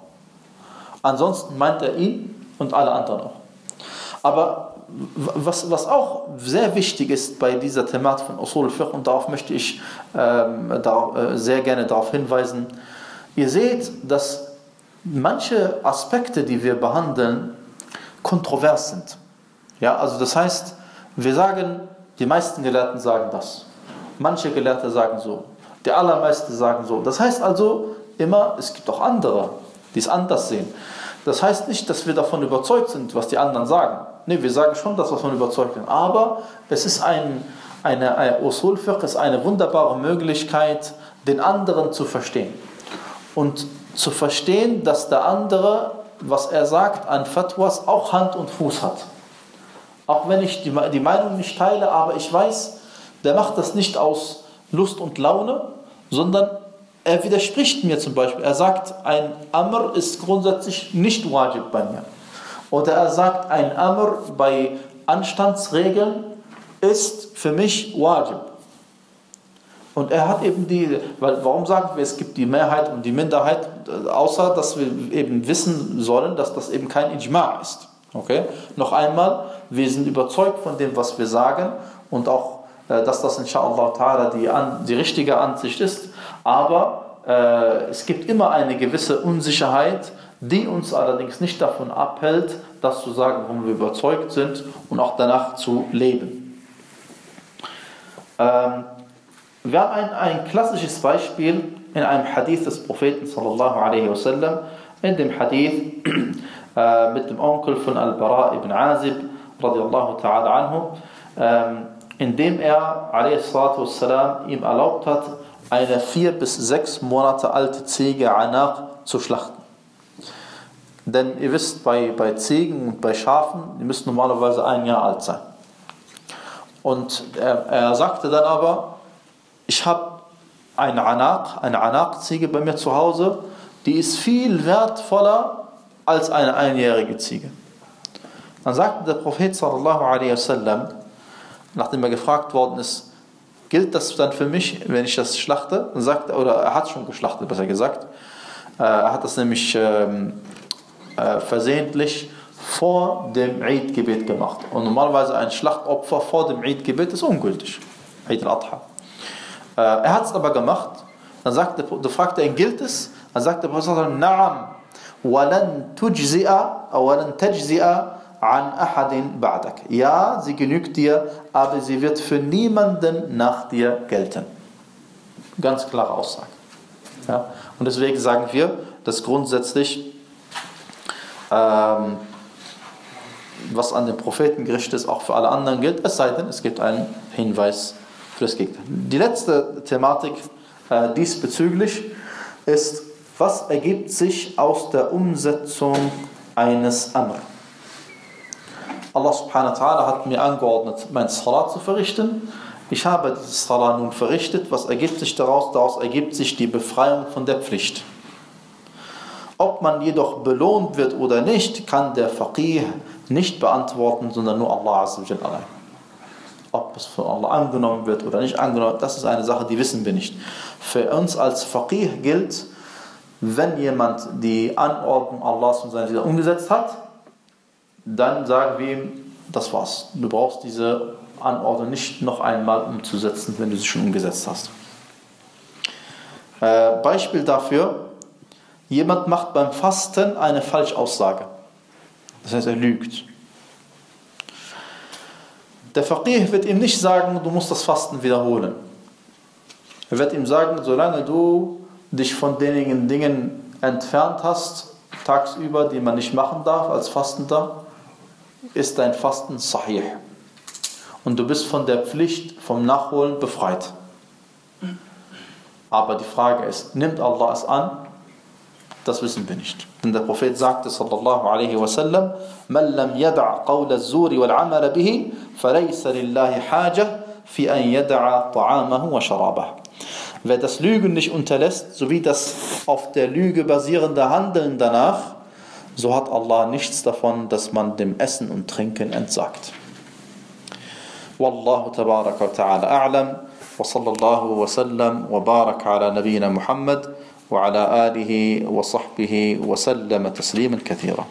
Speaker 1: Ansonsten meint er ihn und alle anderen auch. Aber was, was auch sehr wichtig ist bei dieser Thematik von Usul Fiqh, und darauf möchte ich ähm, darauf, äh, sehr gerne darauf hinweisen, ihr seht, dass manche Aspekte, die wir behandeln, kontrovers sind. Ja, also das heißt, wir sagen, die meisten Gelehrten sagen das. Manche Gelehrte sagen so. Die allermeisten sagen so. Das heißt also immer, es gibt auch andere, die es anders sehen. Das heißt nicht, dass wir davon überzeugt sind, was die anderen sagen. Nee, wir sagen schon, dass wir davon überzeugt sind. Aber es ist ein, eine, eine Usul ist eine wunderbare Möglichkeit, den anderen zu verstehen. Und zu verstehen, dass der andere, was er sagt an Fatwas, auch Hand und Fuß hat. Auch wenn ich die, Meinung nicht teile, aber ich weiß, der macht das nicht aus Lust und Laune, sondern er widerspricht mir zum Beispiel. Er sagt, ein Amr ist grundsätzlich nicht wajib bei mir. Oder er sagt, ein Amr bei Anstandsregeln ist für mich wajib. Und er hat eben die, weil warum sagen wir, es gibt die Mehrheit und die Minderheit, außer dass wir eben wissen sollen, dass das eben kein Ijma ist. Okay? Noch einmal, wir sind überzeugt von dem, was wir sagen und auch äh, dass das inshallah die, die richtige Ansicht ist. Aber äh, es gibt immer eine gewisse Unsicherheit, die uns allerdings nicht davon abhält, das zu sagen, warum wir überzeugt sind und auch danach zu leben. Ähm, wir haben ein, ein klassisches Beispiel in einem Hadith des Propheten sallallahu alaihi wasallam, in dem Hadith äh, mit dem Onkel von Al-Bara ibn Azib radiallahu ta'ala anhu. Ähm, indem er والسلام, ihm erlaubt hat, eine vier bis sechs Monate alte Ziege Anaq zu schlachten. Denn ihr wisst, bei, bei Ziegen und bei Schafen, die müssen normalerweise ein Jahr alt sein. Und er, er sagte dann aber, ich habe eine Anaq, eine Anaq-Ziege bei mir zu Hause, die ist viel wertvoller als eine einjährige Ziege. Dann sagte der Prophet sallallahu alaihi wasallam, nachdem er gefragt worden ist, gilt das dann für mich, wenn ich das schlachte? Dann sagt, oder er hat schon geschlachtet, besser gesagt. Äh, er hat das nämlich ähm, äh, versehentlich vor dem Eid-Gebet gemacht. Und normalerweise ein Schlachtopfer vor dem Eid-Gebet ist ungültig. Eid al-Adha. Äh, er hat es aber gemacht. Dann sagte, da fragte er ihn, gilt es? Dann sagte der Prophet, Naam, walan tujzi'a, walan tajzi'a an ahadin ba'dak. Ja, sie genügt dir, aber sie wird für niemanden nach dir gelten. Ganz klare Aussage. Ja? Und deswegen sagen wir, dass grundsätzlich ähm, was an den Propheten gerichtet ist, auch für alle anderen gilt, es sei denn, es gibt einen Hinweis für das Gegenteil. Die letzte Thematik äh, diesbezüglich ist, was ergibt sich aus der Umsetzung eines Amr? Allah subhanahu wa ta'ala hat mir angeordnet, mein Salat zu verrichten. Ich habe dieses Salat nun verrichtet. Was ergibt sich daraus? Daraus ergibt sich die Befreiung von der Pflicht. Ob man jedoch belohnt wird oder nicht, kann der Faqih nicht beantworten, sondern nur Allah allein. Ob es von Allah angenommen wird oder nicht angenommen, das ist eine Sache, die wissen wir nicht. Für uns als Faqih gilt, wenn jemand die Anordnung Allahs und seiner Lieder umgesetzt hat, dann sagen wir ihm, das war's. Du brauchst diese Anordnung nicht noch einmal umzusetzen, wenn du sie schon umgesetzt hast. Äh, Beispiel dafür, jemand macht beim Fasten eine Falschaussage. Das heißt, er lügt. Der Faqih wird ihm nicht sagen, du musst das Fasten wiederholen. Er wird ihm sagen, solange du dich von denjenigen Dingen entfernt hast, tagsüber, die man nicht machen darf als Fastender, ist dein Fasten sahih. Und du bist von der Pflicht vom Nachholen befreit. Aber die Frage ist, nimmt Allah es an? Das wissen wir nicht. Denn der Prophet sagte sallallahu alaihi wasallam, "Man lam yada' qawl az-zur wal 'amal bihi, falaysa lillahi haja fi an yada'a ta'amahu wa sharabahu." Wer das Lügen nicht unterlässt, sowie das auf der Lüge basierende Handeln danach, so hat Allah nichts davon, dass man dem Essen und Trinken entsagt. والله تبارك وتعالى أعلم وصلى الله وسلم وبارك على نبينا محمد وعلى آله وصحبه وسلم تسليما كثيرا